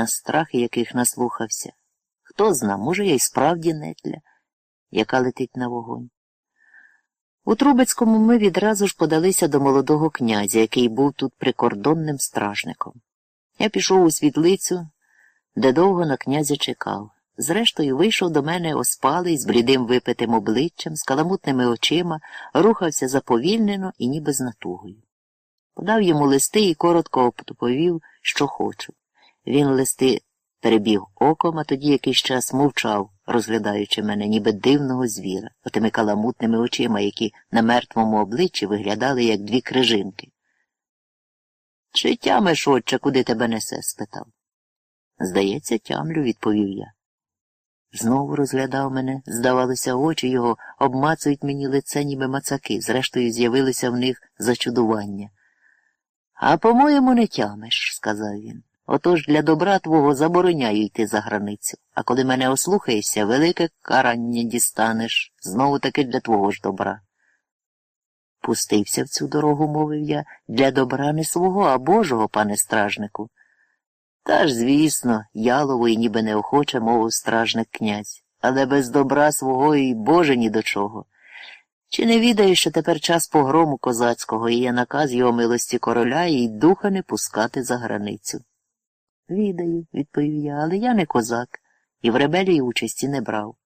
на страхи, яких наслухався. Хто зна, може, я й справді нетля, яка летить на вогонь. У Трубецькому ми відразу ж подалися до молодого князя, який був тут прикордонним стражником. Я пішов у світлицю, де довго на князя чекав. Зрештою, вийшов до мене оспалий з блідим випитим обличчям, з каламутними очима, рухався заповільнено і ніби з натугою. Подав йому листи і коротко оповів, що хочу. Він листи перебіг оком, а тоді якийсь час мовчав, розглядаючи мене, ніби дивного звіра, отими каламутними очима, які на мертвому обличчі виглядали, як дві крижинки. Чи тямиш, отче, куди тебе несе? спитав. Здається, тямлю, відповів я. Знову розглядав мене, здавалося, очі його обмацують мені лице, ніби мацаки, зрештою з'явилися в них зачудування. А по-моєму, не тямиш, сказав він. Отож для добра твого забороняю йти за границю, а коли мене ослухаєшся, велике карання дістанеш, знову таки для твого ж добра. Пустився в цю дорогу, мовив я, для добра не свого, а Божого, пане стражнику. Та ж, звісно, яловий ніби неохоче мовив стражник князь, але без добра свого і Боже ні до чого. Чи не відаєш, що тепер час погрому козацького і є наказ його милості короля і духа не пускати за границю? Відаю, відповів я, але я не козак і в ребелії участі не брав.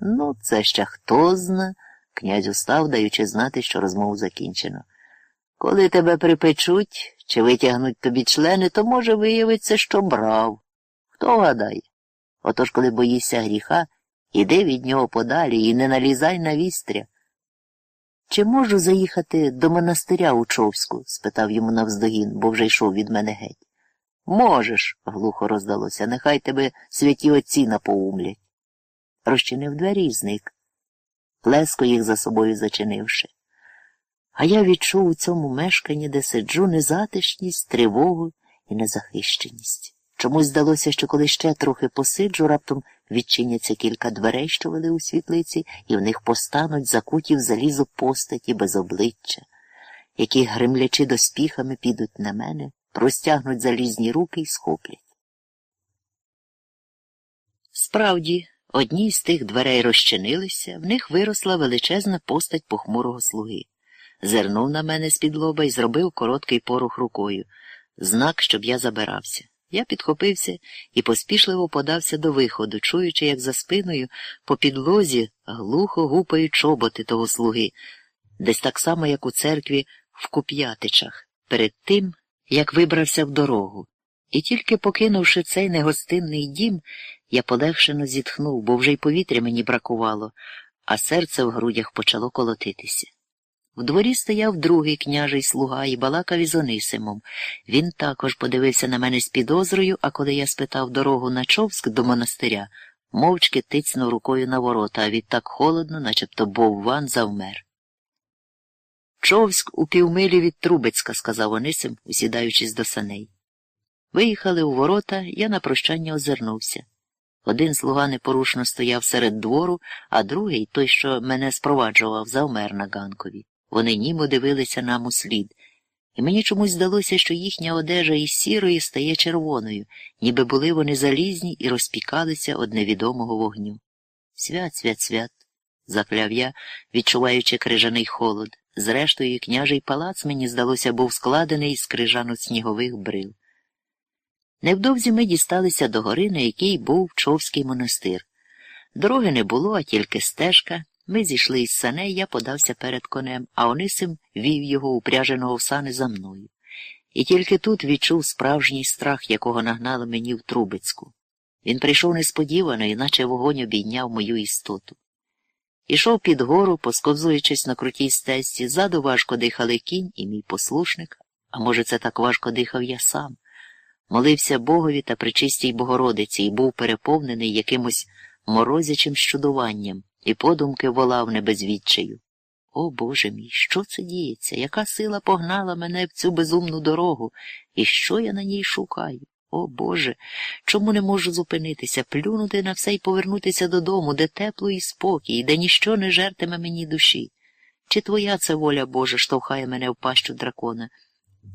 Ну, це ще хто зна, князь устав, даючи знати, що розмову закінчено. Коли тебе припечуть чи витягнуть тобі члени, то може виявиться, що брав. Хто гадає? Отож, коли боїшся гріха, іди від нього подалі і не налізай на вістря. Чи можу заїхати до монастиря у Човську? спитав йому навздогін, бо вже йшов від мене геть. Можеш, глухо роздалося, нехай тебе святі отці напоумлять. Розчинив двері і зник, плеско їх за собою зачинивши. А я відчув у цьому мешканні, де сиджу, незатишність, тривогу і незахищеність. Чомусь здалося, що коли ще трохи посиджу, раптом відчиняться кілька дверей, що вели у світлиці, і в них постануть закуті в залізо постаті без обличчя, які, гремлячи доспіхами, підуть на мене, простягнуть залізні руки і схоплять. Справді, одні з тих дверей розчинилися, в них виросла величезна постать похмурого слуги. Зернув на мене з-під лоба і зробив короткий порух рукою, знак, щоб я забирався. Я підхопився і поспішливо подався до виходу, чуючи, як за спиною по підлозі глухо гупають чоботи того слуги, десь так само, як у церкві в Куп'ятичах, перед тим, як вибрався в дорогу. І тільки покинувши цей негостинний дім, я полегшено зітхнув, бо вже й повітря мені бракувало, а серце в грудях почало колотитися. В дворі стояв другий княжий слуга і балакав із Онисимом. Він також подивився на мене з підозрою, а коли я спитав дорогу на Човськ до монастиря, мовчки тицнув рукою на ворота, а відтак холодно, начебто бовван завмер. Човськ у півмилі від Трубецька, сказав Онисим, усідаючись до саней. Виїхали у ворота, я на прощання озирнувся. Один слуга непорушно стояв серед двору, а другий, той, що мене спроваджував, завмер на ганкові. Вони німо дивилися нам у слід, і мені чомусь здалося, що їхня одежа із сірої стає червоною, ніби були вони залізні і розпікалися од невідомого вогню. Свят, свят, свят, закляв я, відчуваючи крижаний холод. Зрештою, княжий палац, мені здалося, був складений з крижано снігових брил. Невдовзі ми дісталися до гори, на якій був Човський монастир. Дороги не було, а тільки стежка. Ми зійшли із саней, я подався перед конем, а Онисим вів його упряженого в сани за мною. І тільки тут відчув справжній страх, якого нагнали мені в Трубецьку. Він прийшов несподівано, іначе вогонь обійняв мою істоту. Ішов під гору, посковзуючись на крутій стежці, ззаду важко дихали кінь і мій послушник, а може, це так важко дихав я сам. Молився Богові та причистій Богородиці і був переповнений якимось морозячим щудуванням і подумки волав не без відчаю. О Боже мій, що це діється? Яка сила погнала мене в цю безумну дорогу, і що я на ній шукаю? О Боже, чому не можу зупинитися, плюнути на все і повернутися додому, де тепло і спокій, де ніщо не жертиме мені душі? Чи твоя це воля Божа штовхає мене в пащу дракона?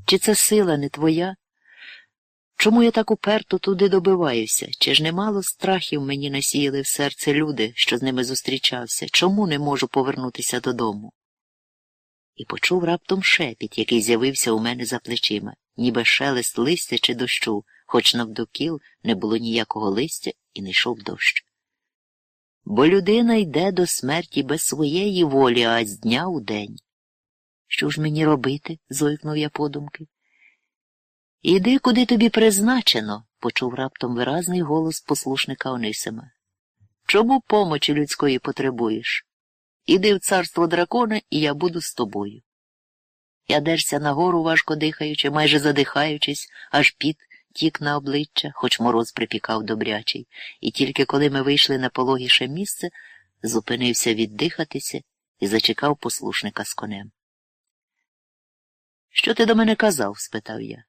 Чи це сила не твоя? Чому я так уперто туди добиваюся? Чи ж немало страхів мені насіяли в серце люди, що з ними зустрічався? Чому не можу повернутися додому? І почув раптом шепіт, який з'явився у мене за плечима, ніби шелест листя чи дощу, хоч навдокіл не було ніякого листя і не йшов дощ. Бо людина йде до смерті без своєї волі, а з дня у день. Що ж мені робити? зойкнув я подумки. Іди, куди тобі призначено, почув раптом виразний голос послушника Онисима. Чому помочі людської потребуєш? Іди в царство дракона, і я буду з тобою. Я дерся нагору, важко дихаючи, майже задихаючись, аж піт тік на обличчя, хоч мороз припікав добрячий, і тільки коли ми вийшли на пологіше місце, зупинився віддихатися і зачекав послушника з конем. Що ти до мене казав? спитав я.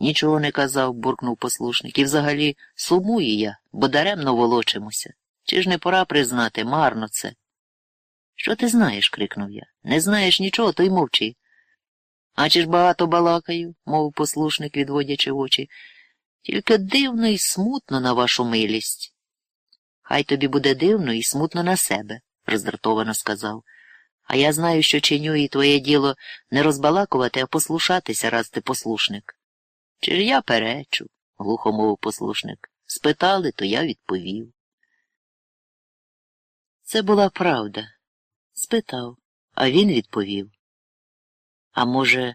Нічого не казав, буркнув послушник, і взагалі сумую я, бо даремно волочимося. Чи ж не пора признати, марно це. Що ти знаєш? крикнув я. Не знаєш нічого, то й мовчи. А чи ж багато балакаю, мов послушник, відводячи очі. Тільки дивно і смутно на вашу милість. Хай тобі буде дивно і смутно на себе, роздратовано сказав. А я знаю, що чиню і твоє діло не розбалакувати, а послушатися, раз ти послушник. Чи ж я перечу, глухо мовив послушник. Спитали, то я відповів. Це була правда. Спитав, а він відповів. А може,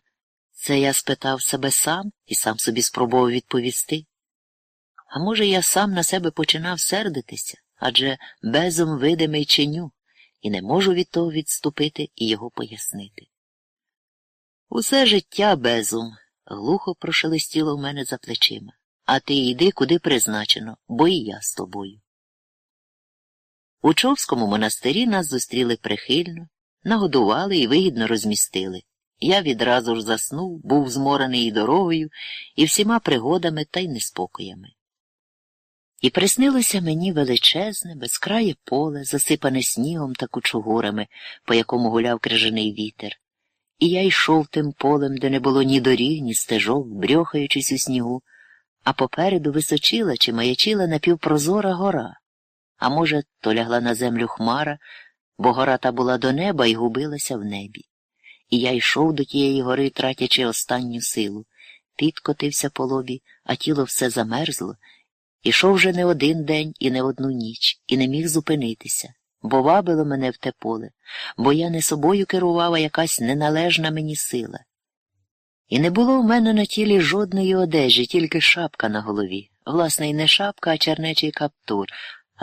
це я спитав себе сам і сам собі спробував відповісти? А може, я сам на себе починав сердитися, адже безом видимий чиню, і не можу від того відступити і його пояснити. Усе життя безум, глухо прошелестіло в мене за плечима, а ти йди, куди призначено, бо і я з тобою. У Човському монастирі нас зустріли прихильно, нагодували і вигідно розмістили. Я відразу ж заснув, був зморений і дорогою, і всіма пригодами та й неспокоями. І приснилося мені величезне, безкрає поле, засипане снігом та кучугурами, по якому гуляв крижаний вітер. І я йшов тим полем, де не було ні доріг, ні стежок, брьохаючись у снігу, а попереду височила чи маячила напівпрозора гора. А може, то лягла на землю хмара, бо гора та була до неба і губилася в небі. І я йшов до тієї гори, тратячи останню силу. Підкотився по лобі, а тіло все замерзло. Ішов вже не один день і не одну ніч, і не міг зупинитися, бо вабило мене в те поле, бо я не собою керувала якась неналежна мені сила. І не було в мене на тілі жодної одежі, тільки шапка на голові. Власне, і не шапка, а чернечий каптур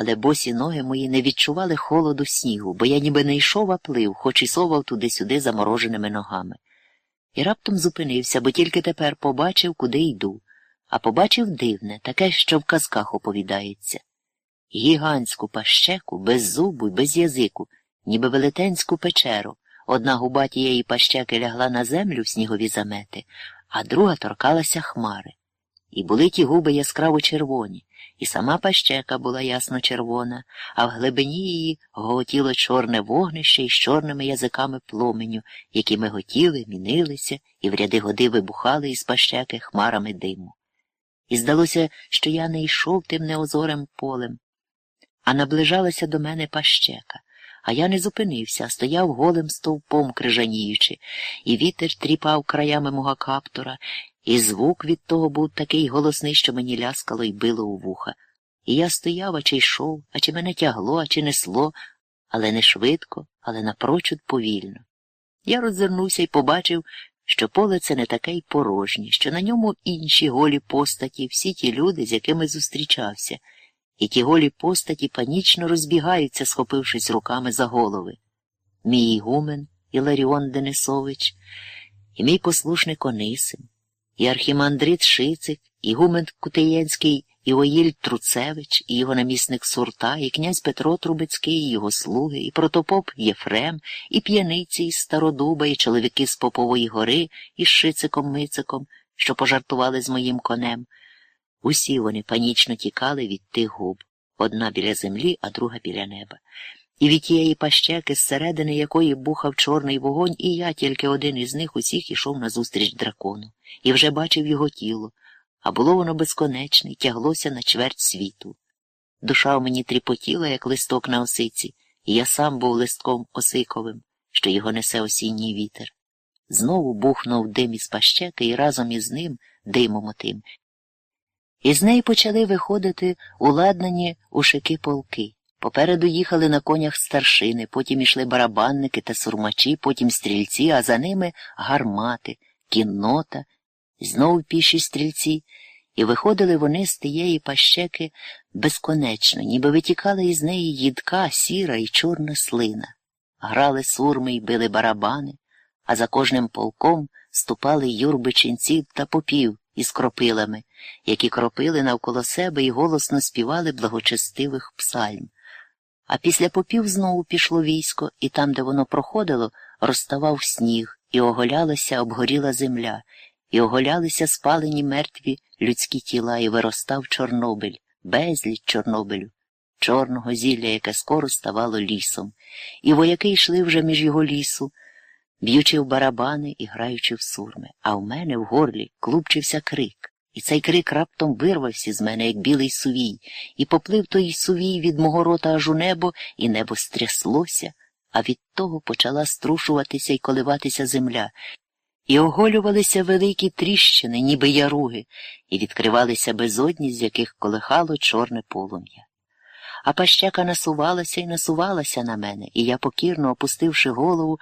але босі ноги мої не відчували холоду снігу, бо я ніби не йшов, а плив, хоч і совав туди-сюди замороженими ногами. І раптом зупинився, бо тільки тепер побачив, куди йду, а побачив дивне, таке, що в казках оповідається. Гігантську пащеку, без зубу й без язику, ніби велетенську печеру. Одна губа тієї пащеки лягла на землю в снігові замети, а друга торкалася хмари. І були ті губи яскраво червоні, і сама пащека була ясно червона, а в глибині її гоготіло чорне вогнище із чорними язиками пломеню, які миготіли, мінилися і в ряди годи вибухали із пащеки хмарами диму. І здалося, що я не йшов тим неозорим полем, а наближалася до мене пащека. А я не зупинився, стояв голим стовпом крижаніючи, і вітер тріпав краями мого каптура, і звук від того був такий голосний, що мені ляскало й било у вуха. І я стояв, а чи йшов, а чи мене тягло, а чи несло, але не швидко, але напрочуд повільно. Я роззирнувся і побачив, що поле це не таке й порожнє, що на ньому інші голі постаті, всі ті люди, з якими зустрічався, і ті голі постаті панічно розбігаються, схопившись руками за голови. Мій Ігумен Іларіон Денисович, і мій послушник Онисим і архімандрит Шицик, і гумен Кутеєнський Іоїль Труцевич, і його намісник Сурта, і князь Петро Трубецький, і його слуги, і протопоп Єфрем, і п'яниці із Стародуба, і чоловіки з Попової гори із Шициком Мициком, що пожартували з моїм конем. Усі вони панічно тікали від тих губ, одна біля землі, а друга біля неба. І від тієї пащеки, зсередини якої бухав чорний вогонь, і я тільки один із них усіх ішов назустріч дракону, і вже бачив його тіло, а було воно безконечне, тяглося на чверть світу. Душа в мені тріпотіла, як листок на осиці, і я сам був листком осиковим, що його несе осінній вітер. Знову бухнув дим із пащеки і разом із ним, димом отим. Із неї почали виходити уладнані ушики полки. Попереду їхали на конях старшини, потім ішли барабанники та сурмачі, потім стрільці, а за ними гармати, кіннота, знову піші стрільці, і виходили вони з тієї пащеки безконечно, ніби витікала із неї їдка, сіра і чорна слина. Грали сурми й били барабани, а за кожним полком ступали юрби ченців та попів із кропилами, які кропили навколо себе і голосно співали благочестивих псальм. А після попів знову пішло військо, і там, де воно проходило, розставав сніг, і оголялася обгоріла земля, і оголялися спалені мертві людські тіла, і виростав Чорнобиль, безліч Чорнобилю, чорного зілля, яке скоро ставало лісом, і вояки йшли вже між його лісу, б'ючи в барабани і граючи в сурми, а в мене в горлі клубчився крик. І цей крик раптом вирвався з мене, як білий сувій, і поплив той сувій від мого рота аж у небо, і небо стряслося, а від того почала струшуватися і коливатися земля, і оголювалися великі тріщини, ніби яруги, і відкривалися безодні, з яких колихало чорне полум'я. А пащека насувалася і насувалася на мене, і я, покірно опустивши голову,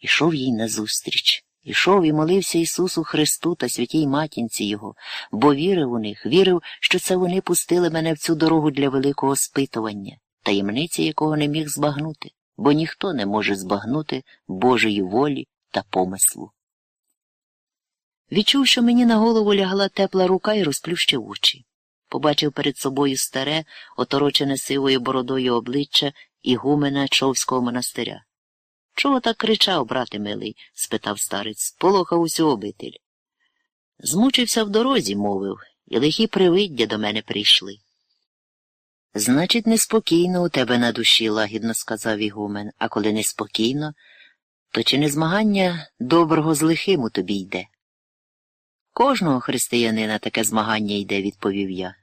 ішов їй назустріч. Ішов і молився Ісусу Христу та святій матінці Його, бо вірив у них, вірив, що це вони пустили мене в цю дорогу для великого спитування, таємниці якого не міг збагнути, бо ніхто не може збагнути Божої волі та помислу. Відчув, що мені на голову лягла тепла рука і розплющив очі. Побачив перед собою старе, оторочене сивою бородою обличчя ігумена Човського монастиря. Чого так кричав, брате милий? спитав старець, полохав усю обитель. Змучився в дорозі, мовив, і лихі привиддя до мене прийшли. Значить, неспокійно у тебе на душі, лагідно сказав Ігумен, а коли неспокійно, то чи не змагання доброго з лихим у тобі йде? Кожного християнина таке змагання йде, відповів я.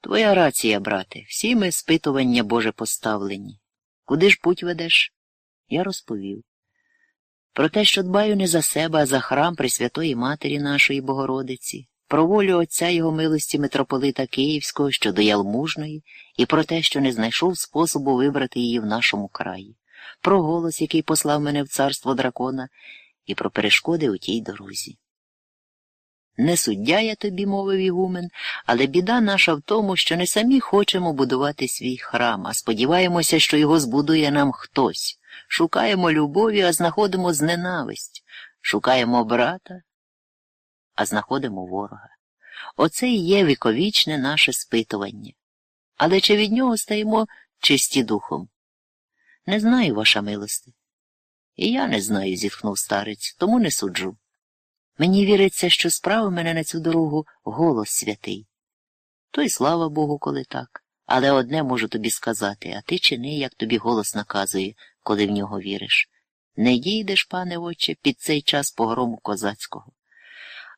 Твоя рація, брате, всі ми спитування Боже поставлені. Куди ж путь ведеш? Я розповів. Про те, що дбаю не за себе, а за храм Пресвятої Матері нашої Богородиці, про волю Отця Його милості митрополита Київського щодо Ялмужної, і про те, що не знайшов способу вибрати її в нашому краї, про голос, який послав мене в царство дракона, і про перешкоди у тій дорозі. Не суддя я тобі, мовив Ігумен, але біда наша в тому, що не самі хочемо будувати свій храм, а сподіваємося, що його збудує нам хтось. Шукаємо любові, а знаходимо зненависть, шукаємо брата, а знаходимо ворога. Оце і є віковічне наше спитування. Але чи від нього стаємо чисті духом? Не знаю, ваша милости. І я не знаю, зітхнув старець, тому не суджу. Мені віриться, що справив мене на цю дорогу голос святий. То й слава Богу, коли так. Але одне можу тобі сказати, а ти чини, як тобі голос наказує, коли в нього віриш. Не дійдеш, пане отче, під цей час погрому козацького.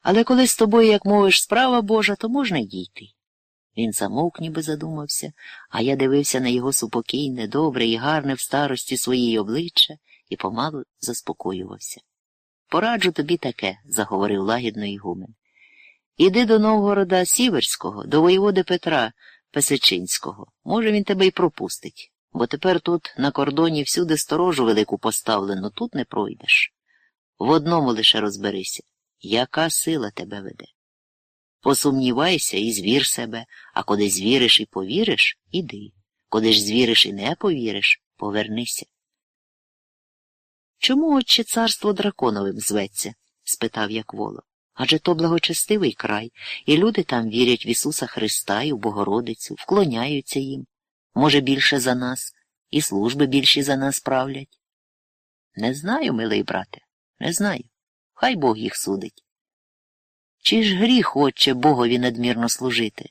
Але коли з тобою, як мовиш, справа Божа, то можна й дійти. Він замовк, ніби задумався, а я дивився на його супокійне, добре і гарне в старості своїй обличчя і помалу заспокоювався. Пораджу тобі таке, заговорив лагідно Ігумен. Іди до Новгорода Сіверського, до воєводи Петра Песечинського. Може, він тебе й пропустить, бо тепер тут на кордоні всюди сторожу велику поставлено, тут не пройдеш. В одному лише розберися, яка сила тебе веде. Посумнівайся і звір себе, а коли звіриш і повіриш, іди. Коли ж звіриш і не повіриш, повернися. Чому отче царство драконовим зветься? спитав Якволо. Адже то благочестивий край, і люди там вірять в Ісуса Христа і в Богородицю, вклоняються їм. Може, більше за нас, і служби більші за нас правлять. Не знаю, милий брате, не знаю. Хай Бог їх судить. Чи ж гріх, отче, Богові надмірно служити?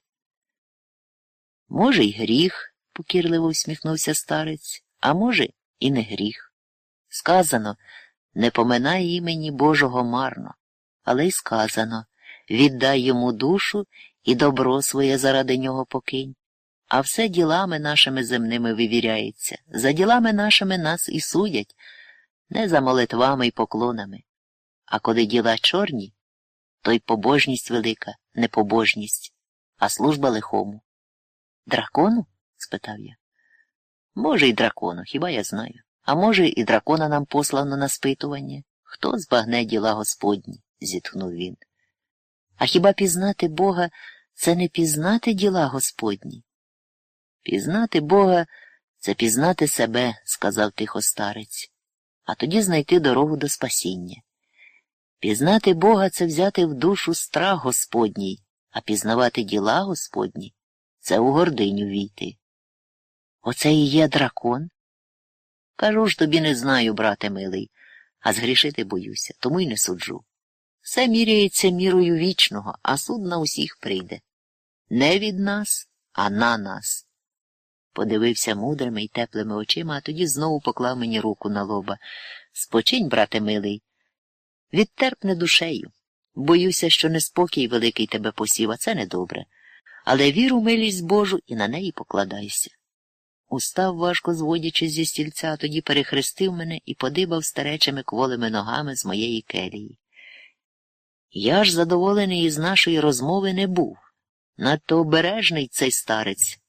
Може, й гріх, покірливо усміхнувся старець, а може, і не гріх. Сказано не поминай імені Божого марно, але й сказано віддай йому душу і добро своє заради нього покинь. А все ділами нашими земними вивіряється, за ділами нашими нас і судять, не за молитвами й поклонами. А коли діла чорні, то й побожність велика, не побожність, а служба лихому. Дракону? спитав я. Може, і дракону, хіба я знаю. А може, і дракона нам послано на спитування? Хто збагне діла Господні? зітхнув він. А хіба пізнати Бога це не пізнати діла Господні? Пізнати Бога це пізнати себе, сказав тихо старець, а тоді знайти дорогу до спасіння. Пізнати Бога це взяти в душу страх Господній, а пізнавати діла Господні це у гординю війти. Оце і є дракон? Кажу ж тобі не знаю, брате милий, а згрішити боюся, тому й не суджу. Все міряється мірою вічного, а суд на усіх прийде. Не від нас, а на нас. Подивився мудрими й теплими очима, а тоді знову поклав мені руку на лоба. Спочинь, брате милий, відтерпне душею. Боюся, що неспокій великий тебе посів, а це недобре. Але віру милість Божу і на неї покладайся. Устав, важко зводячись зі стільця, тоді перехрестив мене і подибав старечими кволими ногами з моєї келії. Я ж задоволений із нашої розмови не був. Надто обережний цей старець.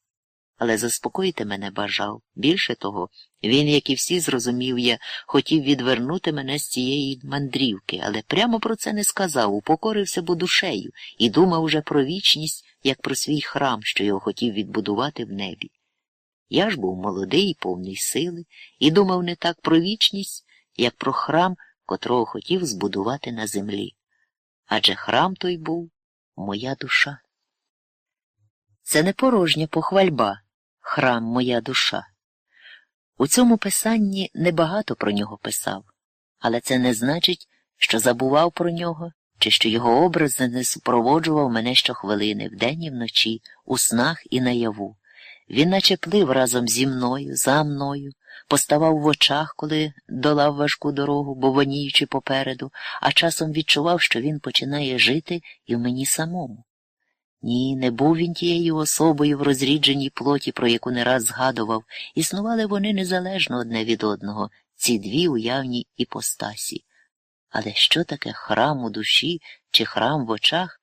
Але заспокоїти мене бажав. Більше того, він, як і всі, зрозумів я, хотів відвернути мене з цієї мандрівки, але прямо про це не сказав, упокорився бо душею і думав уже про вічність, як про свій храм, що його хотів відбудувати в небі. Я ж був молодий повний сили, і думав не так про вічність, як про храм, котрого хотів збудувати на землі. Адже храм той був моя душа. Це не порожня похвальба, храм моя душа. У цьому писанні небагато про нього писав, але це не значить, що забував про нього, чи що його образ не супроводжував мене щохвилини, вдень і вночі, у снах і наяву. Він наче плив разом зі мною, за мною, поставав в очах, коли долав важку дорогу, бовоніючи попереду, а часом відчував, що він починає жити і в мені самому. Ні, не був він тією особою в розрідженій плоті, про яку не раз згадував, існували вони незалежно одне від одного, ці дві уявні іпостасі. Але що таке храм у душі чи храм в очах,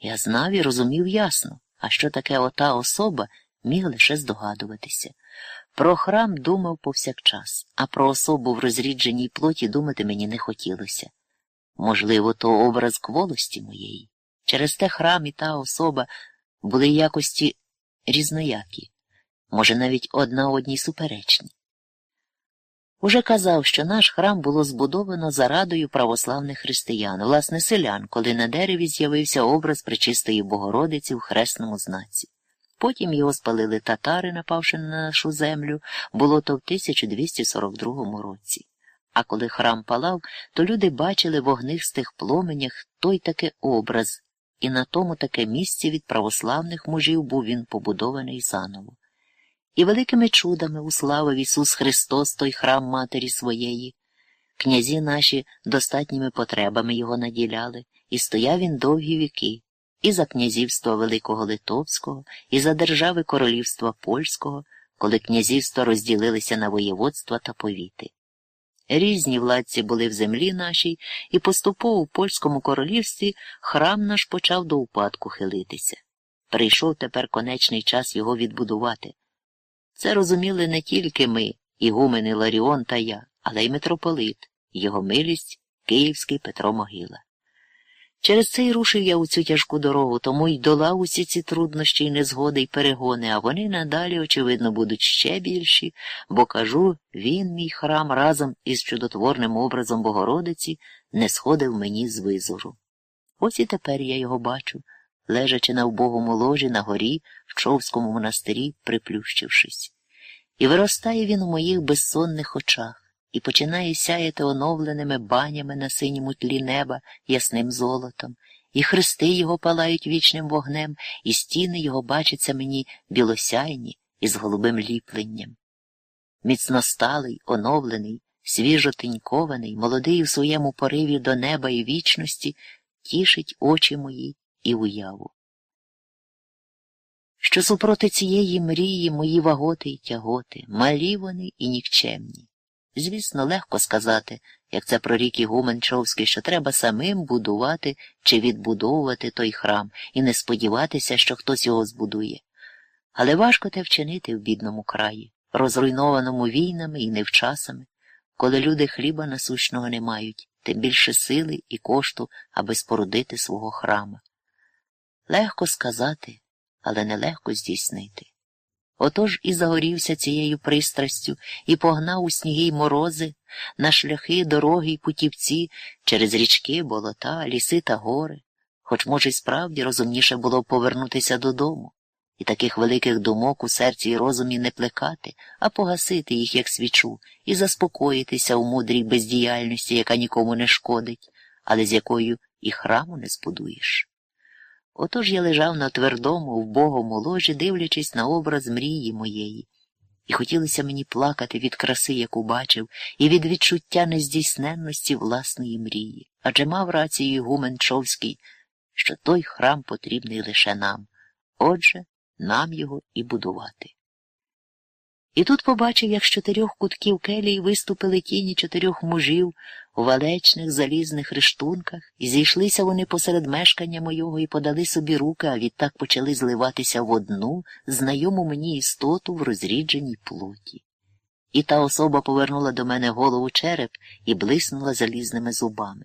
я знав і розумів ясно, а що таке ота особа, міг лише здогадуватися. Про храм думав повсякчас, а про особу в розрідженій плоті думати мені не хотілося. Можливо, то образ кволості моєї. Через те храм і та особа були якості різноякі, може, навіть одна одній суперечні. Уже казав, що наш храм було збудовано за радою православних християн, власне, селян, коли на дереві з'явився образ Пречистої Богородиці в хресному знаці. Потім його спалили татари, напавши на нашу землю, було то в 1242 році. А коли храм палав, то люди бачили в огнистих пломенях той таки образ, і на тому таке місце від православних мужів був він побудований заново. І великими чудами уславив Ісус Христос той храм Матері своєї. Князі наші достатніми потребами його наділяли, і стояв він довгі віки і за князівство Великого Литовського, і за держави Королівства Польського, коли князівства розділилися на воєводства та повіти. Різні владці були в землі нашій, і поступово в польському королівстві храм наш почав до упадку хилитися. Прийшов тепер конечний час його відбудувати. Це розуміли не тільки ми, ігумени Ларіон та я, але й митрополит, його милість, Київський Петро Могила. Через це й рушив я у цю тяжку дорогу, тому й долав усі ці труднощі й незгоди й перегони, а вони надалі, очевидно, будуть ще більші, бо кажу, він, мій храм, разом із чудотворним образом Богородиці, не сходив мені з визору. Ось і тепер я його бачу, лежачи на вбогому ложі на горі в Човському монастирі, приплющившись. І виростає він у моїх безсонних очах і починає сяяти оновленими банями на синьому тлі неба ясним золотом, і хрести його палають вічним вогнем, і стіни його бачаться мені білосяйні із голубим ліпленням. Міцносталий, оновлений, свіжо тинькований, молодий у своєму пориві до неба і вічності, тішить очі мої і уяву. Що супроти цієї мрії мої ваготи й тяготи, малі вони і нікчемні. Звісно, легко сказати, як це прорік Ігумен Човський, що треба самим будувати чи відбудовувати той храм і не сподіватися, що хтось його збудує. Але важко те вчинити в бідному краї, розруйнованому війнами і невчасами, коли люди хліба насущного не мають, тим більше сили і кошту, аби спорудити свого храма. Легко сказати, але нелегко здійснити. Отож і загорівся цією пристрастю і погнав у сніги й морози, на шляхи, дороги й путівці, через річки, болота, ліси та гори, хоч, може, й справді розумніше було повернутися додому, і таких великих думок у серці й розумі не плекати, а погасити їх, як свічу, і заспокоїтися у мудрій бездіяльності, яка нікому не шкодить, але з якою і храму не збудуєш. Отож я лежав на твердому, вбогому ложі, дивлячись на образ мрії моєї, і хотілося мені плакати від краси, яку бачив, і від відчуття нездійсненності власної мрії, адже мав рацію Гумен Човський, що той храм потрібний лише нам, отже, нам його і будувати. І тут побачив, як з чотирьох кутків келії виступили тіні чотирьох мужів у валечних залізних рештунках, і зійшлися вони посеред мешкання мойого і подали собі руки, а відтак почали зливатися в одну знайому мені істоту в розрідженій плоті. І та особа повернула до мене голову череп і блиснула залізними зубами.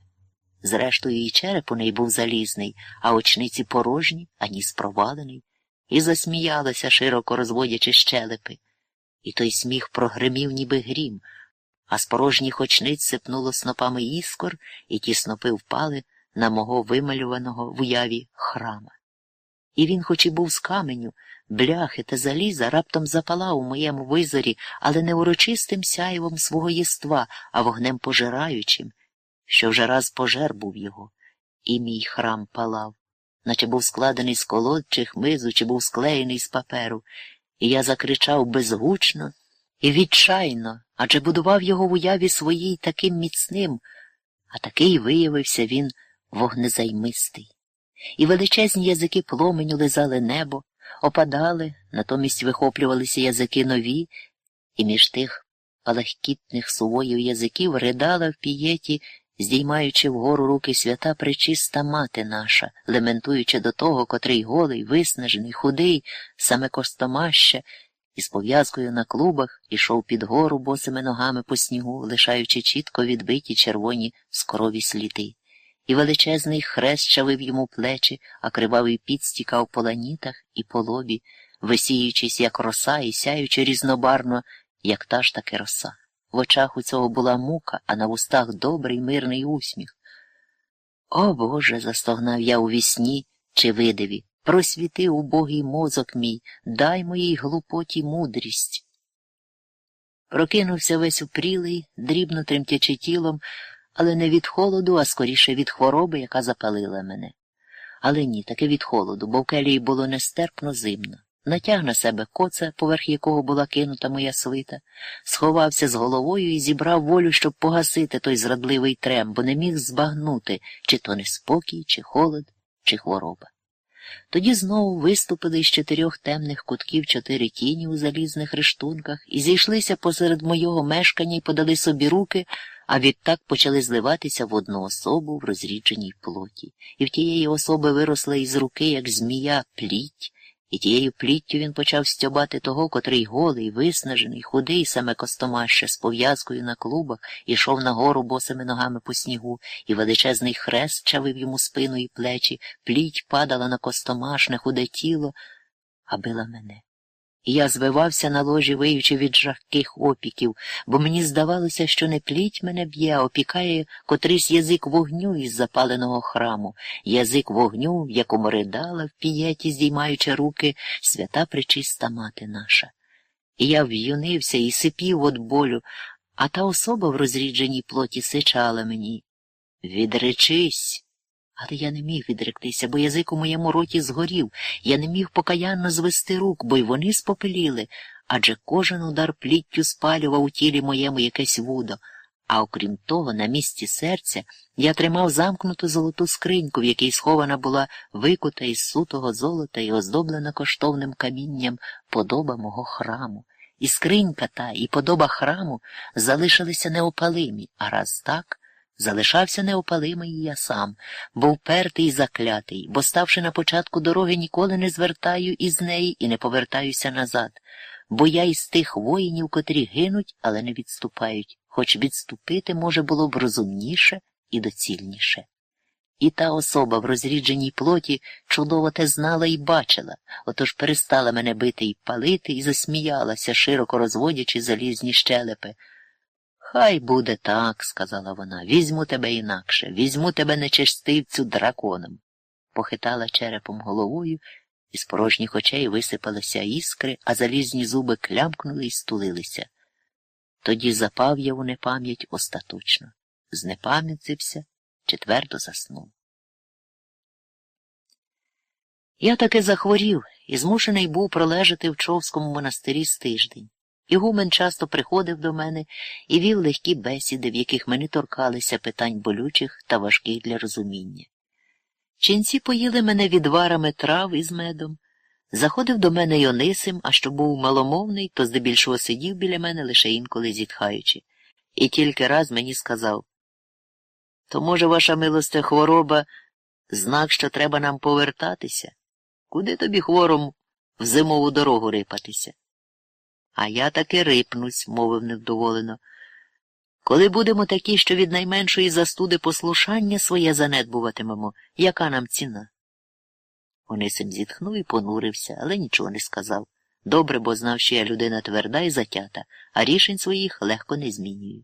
Зрештою, і череп у неї був залізний, а очниці порожні, а ніс провалений, і засміялася, широко розводячи щелепи. І той сміх прогримів, ніби грім, а з порожніх очниць сипнуло снопами іскор, і ті снопи впали на мого вималюваного в уяві храма. І він, хоч і був з каменю, бляхи та заліза, раптом запалав у моєму визорі, але не урочистим сяєвом свого єства, а вогнем пожираючим, що вже раз пожер був його, і мій храм палав, наче був складений з колод чи хмизу, чи був склеєний з паперу і я закричав безгучно і відчайно, адже будував його в уяві своїй таким міцним, а такий виявився він вогнезаймистий. І величезні язики пломеню лизали небо, опадали, натомість вихоплювалися язики нові, і між тих палахкітних сувоїв язиків ридала в пієті здіймаючи вгору руки свята пречиста мати наша, лементуючи до того, котрий голий, виснажений, худий, саме костомаща, із пов'язкою на клубах ішов під гору босими ногами по снігу, лишаючи чітко відбиті червоні скорові сліди. І величезний хрест чавив йому плечі, а кривавий піт стікав по ланітах і по лобі, висіючись, як роса, і сяючи різнобарно, як та ж таки роса. В очах у цього була мука, а на вустах добрий мирний усміх. О Боже, застогнав я у вісні чи видиві, просвіти убогий мозок мій, дай моїй глупоті мудрість. Прокинувся весь упрілий, дрібно тремтячи тілом, але не від холоду, а скоріше від хвороби, яка запалила мене. Але ні, таки від холоду, бо в келії було нестерпно зимно натяг на себе коца, поверх якого була кинута моя свита, сховався з головою і зібрав волю, щоб погасити той зрадливий трем, бо не міг збагнути, чи то неспокій, чи холод, чи хвороба. Тоді знову виступили з чотирьох темних кутків чотири тіні у залізних рештунках і зійшлися посеред мого мешкання і подали собі руки, а відтак почали зливатися в одну особу в розрідженій плоті, і в тієї особи виросла із руки, як змія, пліть. І тією пліттю він почав стьобати того, котрий голий, виснажений, худий, саме костомаще, з пов'язкою на клубах, ішов нагору босими ногами по снігу, і величезний хрест чавив йому спину і плечі, пліть падала на костомашне, худе тіло, а била мене. Я звивався на ложі, виючи від жахких опіків, бо мені здавалося, що не пліть мене б'є, а опікає котрийсь язик вогню із запаленого храму, язик вогню, в якому ридала в пієті, здіймаючи руки, свята пречиста мати наша. І я в'юнився і сипів від болю, а та особа в розрідженій плоті сичала мені. Відречись. Але я не міг відректися, бо язик у моєму роті згорів, я не міг покаянно звести рук, бо й вони спопеліли, адже кожен удар пліттю спалював у тілі моєму якесь вудо, А окрім того, на місці серця я тримав замкнуту золоту скриньку, в якій схована була викута із сутого золота і оздоблена коштовним камінням подоба мого храму. І скринька та, і подоба храму залишилися неопалимі, а раз так, залишався неопалимий я сам, бо впертий і заклятий, бо, ставши на початку дороги, ніколи не звертаю із неї і не повертаюся назад, бо я із тих воїнів, котрі гинуть, але не відступають, хоч відступити може було б розумніше і доцільніше. І та особа в розрідженій плоті чудово те знала і бачила, отож перестала мене бити і палити, і засміялася, широко розводячи залізні щелепи. Хай буде так, сказала вона, візьму тебе інакше, візьму тебе нечестивцю драконом. Похитала черепом головою, і з порожніх очей висипалися іскри, а залізні зуби клямкнули і стулилися. Тоді запав я у непам'ять остаточно, знепам'ятився чи твердо заснув. Я таки захворів і змушений був пролежати в Човському монастирі з тиждень. Ігумен часто приходив до мене і вів легкі бесіди, в яких ми торкалися питань болючих та важких для розуміння. Ченці поїли мене відварами трав із медом. Заходив до мене Йонисим, а що був маломовний, то здебільшого сидів біля мене лише інколи зітхаючи, і тільки раз мені сказав то, може, ваша милосте хвороба знак, що треба нам повертатися? Куди тобі хвором в зимову дорогу рипатися? А я таки рипнусь, мовив невдоволено. Коли будемо такі, що від найменшої застуди послушання своє занедбуватимемо, яка нам ціна? Онисим зітхнув і понурився, але нічого не сказав. Добре, бо знав, що я людина тверда і затята, а рішень своїх легко не змінюю.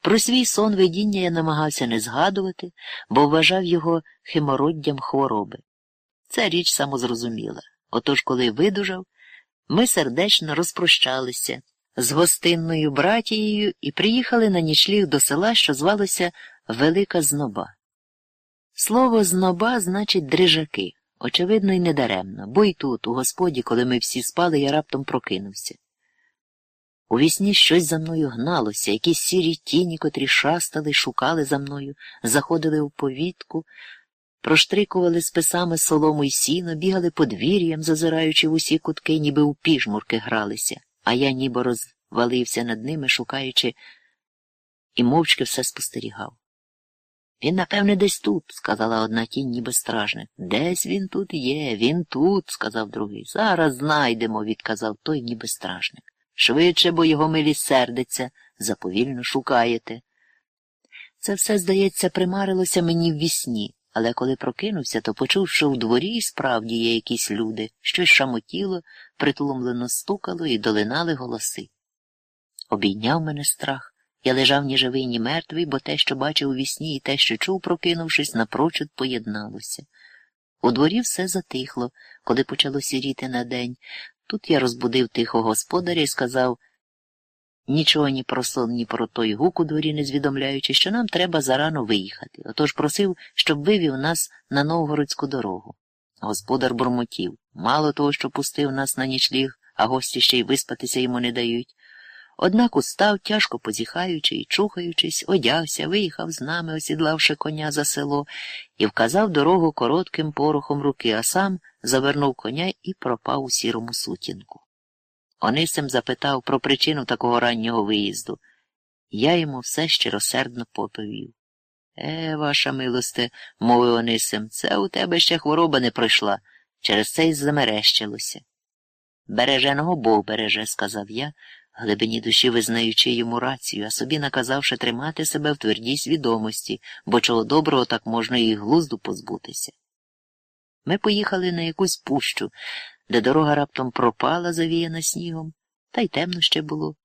Про свій сон видіння я намагався не згадувати, бо вважав його химороддям хвороби. Це річ самозрозуміла. Отож, коли видужав, ми сердечно розпрощалися з гостинною братією і приїхали на нічліг до села, що звалося Велика Зноба. Слово зноба значить дрижаки, очевидно, і недаремно, бо й тут, у господі, коли ми всі спали, я раптом прокинувся. У вісні щось за мною гналося, якісь сірі тіні, котрі шастали, шукали за мною, заходили у повітку, проштрикували списами солому й сіно, бігали подвір'ям, зазираючи в усі кутки, ніби у піжмурки гралися, а я ніби розвалився над ними, шукаючи, і мовчки все спостерігав. Він, напевне, десь тут, сказала одна тінь, ніби стражник. Десь він тут є, він тут, сказав другий. Зараз знайдемо, відказав той, ніби стражник. Швидше, бо його милі сердиться, заповільно шукаєте. Це все, здається, примарилося мені в вісні, але коли прокинувся, то почув, що в дворі і справді є якісь люди, щось шамотіло, притуломлено стукало і долинали голоси. Обійняв мене страх. Я лежав ні живий, ні мертвий, бо те, що бачив у вісні, і те, що чув, прокинувшись, напрочуд поєдналося. У дворі все затихло, коли почало сіріти на день, Тут я розбудив тихо господаря і сказав нічого ні про сон, ні про той гук у дворі не звідомляючи, що нам треба зарано виїхати. Отож просив, щоб вивів нас на новгородську дорогу. Господар бурмотів. Мало того, що пустив нас на нічліг, а гості ще й виспатися йому не дають. Однак устав, тяжко позіхаючи і чухаючись, одягся, виїхав з нами, осідлавши коня за село, і вказав дорогу коротким порохом руки, а сам завернув коня і пропав у сірому сутінку. Онисим запитав про причину такого раннього виїзду. Я йому все щиросердно поповів. Е, ваша милосте, мовив Онисим, це у тебе ще хвороба не пройшла, через це й замерещилося. Береженого Бог береже, сказав я, глибині душі визнаючи йому рацію, а собі наказавши тримати себе в твердій свідомості, бо чого доброго так можна і глузду позбутися. Ми поїхали на якусь пущу, де дорога раптом пропала, завіяна снігом, та й темно ще було,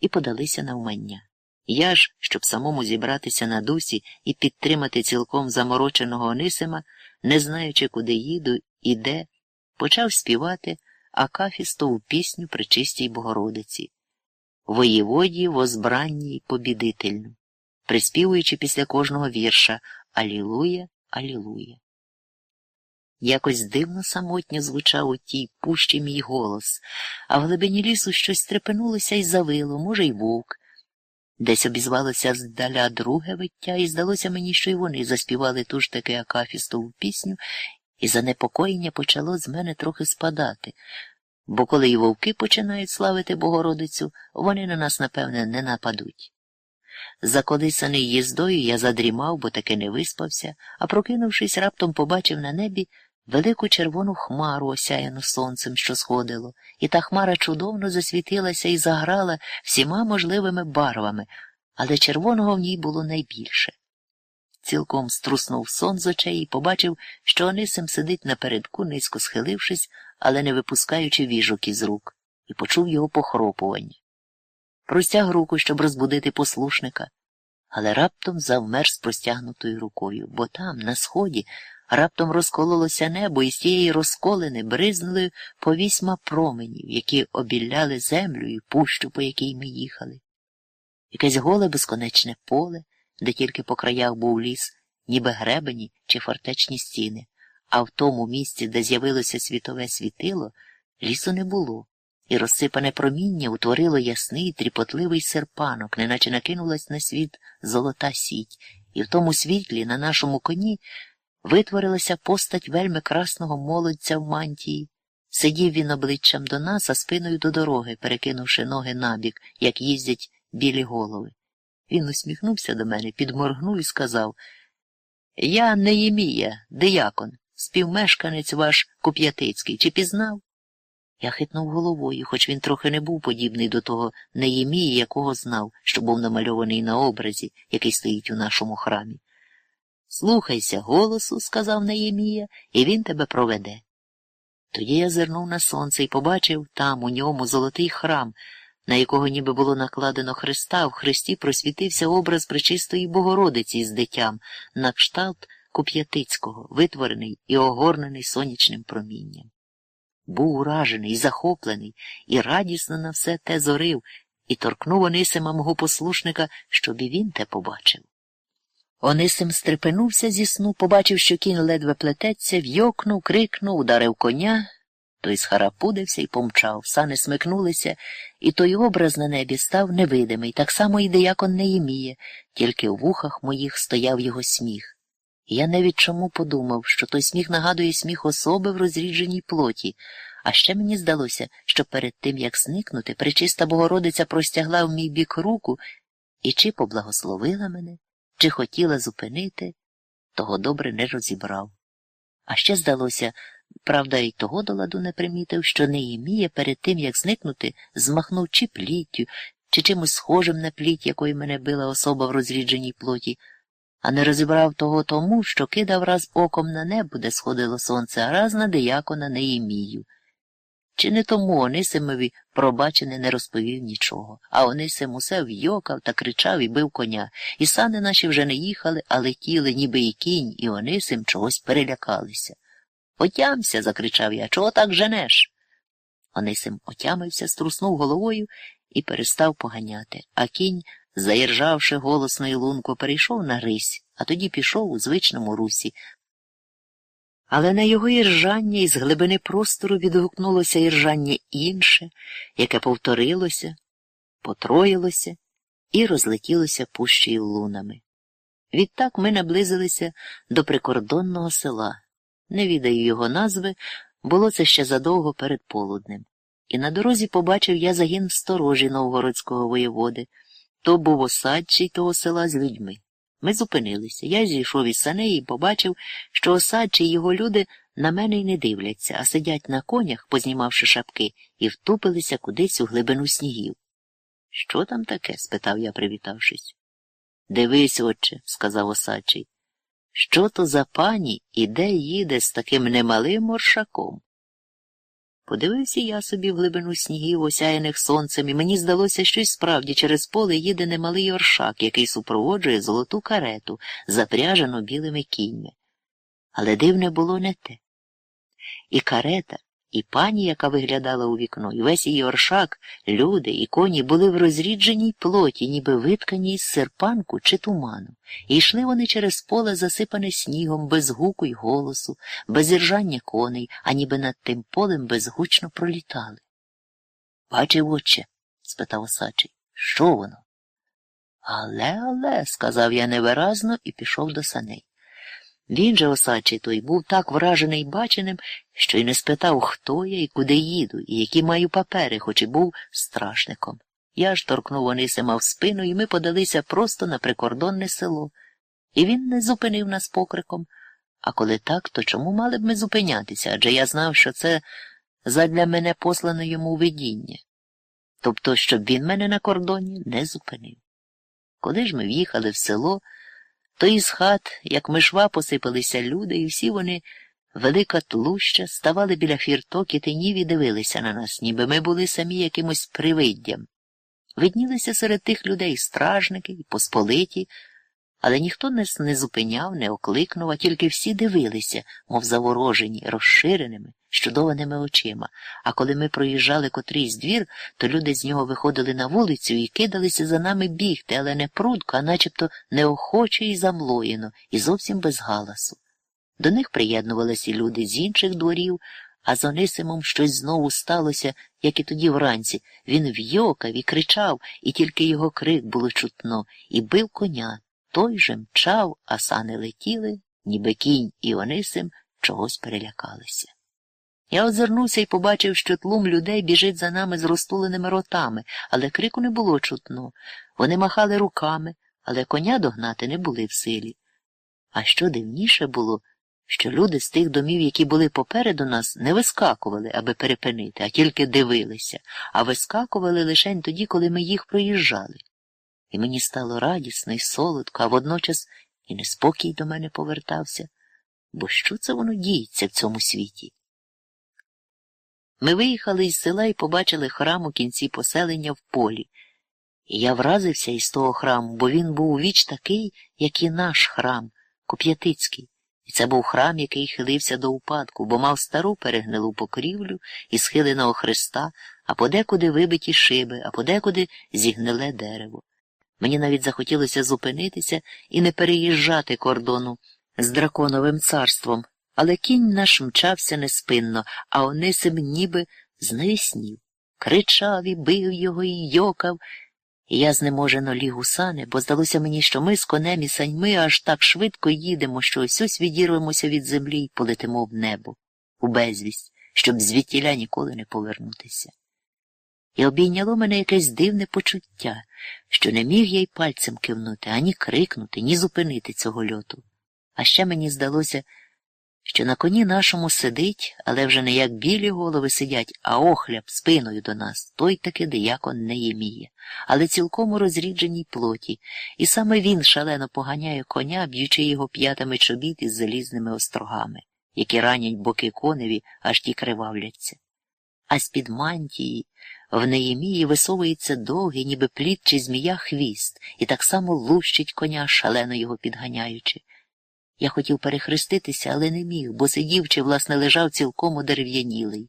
і подалися на умання. Я ж, щоб самому зібратися на дусі і підтримати цілком замороченого Онисима, не знаючи, куди їду і де, почав співати акафістову пісню при чистій Богородиці воєводі возбранній побідительну, приспівуючи після кожного вірша Алілуя, Алілуя. Якось дивно самотньо звучав у тій пущі мій голос, а в глибині лісу щось трепенулося і завило, може, й вовк. Десь обізвалося здаля друге виття, і здалося мені, що й вони заспівали ту ж таки акафістову пісню, і занепокоєння почало з мене трохи спадати, бо коли й вовки починають славити Богородицю, вони на нас, напевне, не нападуть. Заколисаний їздою, я задрімав, бо таки не виспався, а прокинувшись, раптом побачив на небі велику червону хмару, осяяну сонцем, що сходило, і та хмара чудовно засвітилася і заграла всіма можливими барвами, але червоного в ній було найбільше. Цілком струснув сон з очей і побачив, що Онисим сидить напередку, низько схилившись, але не випускаючи віжок із рук, і почув його похропування. Простяг руку, щоб розбудити послушника, але раптом завмер з простягнутою рукою, бо там, на сході, раптом розкололося небо, і з тієї розколини бризнули по вісьма променів, які обіляли землю і пущу, по якій ми їхали. Якесь голе безконечне поле, де тільки по краях був ліс, ніби гребені чи фортечні стіни, а в тому місці, де з'явилося світове світило, лісу не було, і розсипане проміння утворило ясний тріпотливий серпанок, неначе накинулась на світ золота сіть, і в тому світлі на нашому коні витворилася постать вельми красного молодця в мантії. Сидів він обличчям до нас, а спиною до дороги, перекинувши ноги набік, як їздять білі голови. Він усміхнувся до мене, підморгнув і сказав Я Неємія, диякон, співмешканець ваш Куп'ятицький. Чи пізнав? Я хитнув головою, хоч він трохи не був подібний до того Неємії, якого знав, що був намальований на образі, який стоїть у нашому храмі. Слухайся голосу, сказав Неємія, і він тебе проведе. Тоді я зирнув на сонце і побачив там, у ньому, золотий храм, на якого ніби було накладено Христа, в Христі просвітився образ Пречистої Богородиці з дитям, на кшталт Куп'ятицького, витворений і огорнений сонячним промінням. Був уражений, захоплений і радісно на все те зорив, і торкнув Онисима мого послушника, щоб і він те побачив. Онисим стрепенувся зі сну, побачив, що кінь ледве плететься, вйокнув, крикнув, ударив коня. Той схарапудився і помчав, сани смикнулися, і той образ на небі став невидимий, так само і деякон Неємія, тільки в вухах моїх стояв його сміх. І я навіть чому подумав, що той сміх нагадує сміх особи в розрідженій плоті, а ще мені здалося, що перед тим, як зникнути, пречиста Богородиця простягла в мій бік руку і чи поблагословила мене, чи хотіла зупинити, того добре не розібрав. А ще здалося, правда, і того до ладу не примітив, що Неємія перед тим, як зникнути, змахнув чи пліттю, чи чимось схожим на пліть, якою мене била особа в розрідженій плоті, а не розібрав того тому, що кидав раз оком на небо, де сходило сонце, а раз на диякона Неємію. Чи не тому Онисимові пробачене не розповів нічого, а Онисим усе вйокав та кричав і бив коня, і сани наші вже не їхали, а летіли, ніби і кінь, і Онисим чогось перелякалися. Отямся, закричав я, чого так женеш? Онисим отямився, струснув головою і перестав поганяти, а кінь, заіржавши голосно і лунко, перейшов на рись, а тоді пішов у звичному русі. Але на його іржання із глибини простору відгукнулося іржання інше, яке повторилося, потроїлося і розлетілося пущею лунами. Відтак ми наблизилися до прикордонного села. Не відаю його назви, було це ще задовго перед полуднем. І на дорозі побачив я загін сторожі новгородського воєводи. То був осадчий того села з людьми. Ми зупинилися. Я зійшов із саней і побачив, що осадчі його люди на мене й не дивляться, а сидять на конях, познімавши шапки, і втупилися кудись у глибину снігів. Що там таке? спитав я, привітавшись. Дивись, отче, сказав осадчий. Що то за пані і де їде з таким немалим оршаком? Подивився я собі в глибину снігів, осяяних сонцем, і мені здалося, що й справді через поле їде немалий оршак, який супроводжує золоту карету, запряжену білими кіньми. Але дивне було не те. І карета, і пані, яка виглядала у вікно, і весь її оршак, люди і коні були в розрідженій плоті, ніби виткані із серпанку чи туману, і йшли вони через поле, засипане снігом, без гуку й голосу, без іржання коней, а ніби над тим полем безгучно пролітали. Бачив, отче? спитав осадчий. Що воно? Але, але, сказав я невиразно і пішов до саней. Він же осадчий той був так вражений баченим, що й не спитав, хто я і куди їду, і які маю папери, хоч і був страшником. Я ж торкнув Онисима в спину, і ми подалися просто на прикордонне село. І він не зупинив нас покриком. А коли так, то чому мали б ми зупинятися? Адже я знав, що це задля мене послане йому видіння. Тобто, щоб він мене на кордоні не зупинив. Коли ж ми в'їхали в село, то із хат, як мишва, посипалися люди, і всі вони, велика тлуща, ставали біля фірток і тинів і дивилися на нас, ніби ми були самі якимось привиддям. Виднілися серед тих людей стражники і посполиті, але ніхто нас не зупиняв, не окликнув, а тільки всі дивилися, мов заворожені, розширеними, щудованими очима. А коли ми проїжджали котрийсь двір, то люди з нього виходили на вулицю і кидалися за нами бігти, але не прудко, а начебто неохоче і замлоєно, і зовсім без галасу. До них приєднувалися люди з інших дворів, а з Онисимом щось знову сталося, як і тоді вранці. Він вйокав і кричав, і тільки його крик було чутно, і бив коня. Той же мчав, а сани летіли, ніби кінь і Онисим чогось перелякалися. Я озирнувся і побачив, що тлум людей біжить за нами з розтуленими ротами, але крику не було чутно. Вони махали руками, але коня догнати не були в силі. А що дивніше було, що люди з тих домів, які були попереду нас, не вискакували, аби перепинити, а тільки дивилися, а вискакували лише тоді, коли ми їх проїжджали. І мені стало радісно і солодко, а водночас і неспокій до мене повертався. Бо що це воно діється в цьому світі? Ми виїхали із села і побачили храм у кінці поселення в полі. І я вразився із того храму, бо він був віч такий, як і наш храм, Куп'ятицький. І це був храм, який хилився до упадку, бо мав стару перегнилу покрівлю і схиленого хреста, а подекуди вибиті шиби, а подекуди зігниле дерево. Мені навіть захотілося зупинитися і не переїжджати кордону з драконовим царством, але кінь наш мчався неспинно, а Онисим ніби знавіснів. Кричав і бив його і йокав. Я знеможено ліг у сани, бо здалося мені, що ми з конем і саньми аж так швидко їдемо, що ось ось відірвемося від землі і полетимо в небо, у безвість, щоб звідтіля ніколи не повернутися. І обійняло мене якесь дивне почуття, що не міг я й пальцем кивнути, ані крикнути, ні зупинити цього льоту. А ще мені здалося, що на коні нашому сидить, але вже не як білі голови сидять, а охляб спиною до нас, той таки диякон не єміє, але цілком у розрідженій плоті, і саме він шалено поганяє коня, б'ючи його п'ятами чобіт із залізними острогами, які ранять боки коневі, аж ті кривавляться. А з-під мантії в Неємії висовується довгий, ніби плід чи змія хвіст, і так само лущить коня, шалено його підганяючи. Я хотів перехреститися, але не міг, бо сидів чи, власне, лежав цілком одерев'янілий.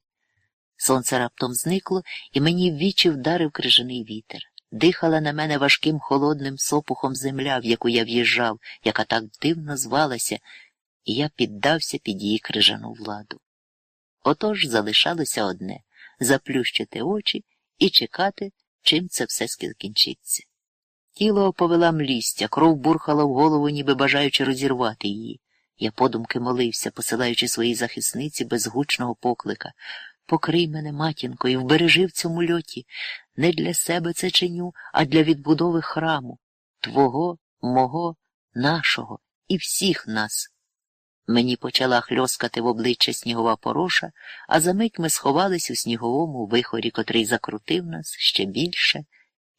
Сонце раптом зникло, і мені в вічі вдарив крижаний вітер. Дихала на мене важким холодним сопухом земля, в яку я в'їжджав, яка так дивно звалася, і я піддався під її крижану владу. Отож залишалося одне заплющити очі і чекати, чим це все скінчиться. Тіло оповела млістя, кров бурхала в голову, ніби бажаючи розірвати її. Я подумки молився, посилаючи своїй захисниці безгучного поклика. Покрий мене, матінко, і вбережи в цьому льоті. Не для себе це чиню, а для відбудови храму, твого, мого, нашого і всіх нас. Мені почала хльоскати в обличчя снігова пороша, а за мить ми сховались у сніговому вихорі, котрий закрутив нас ще більше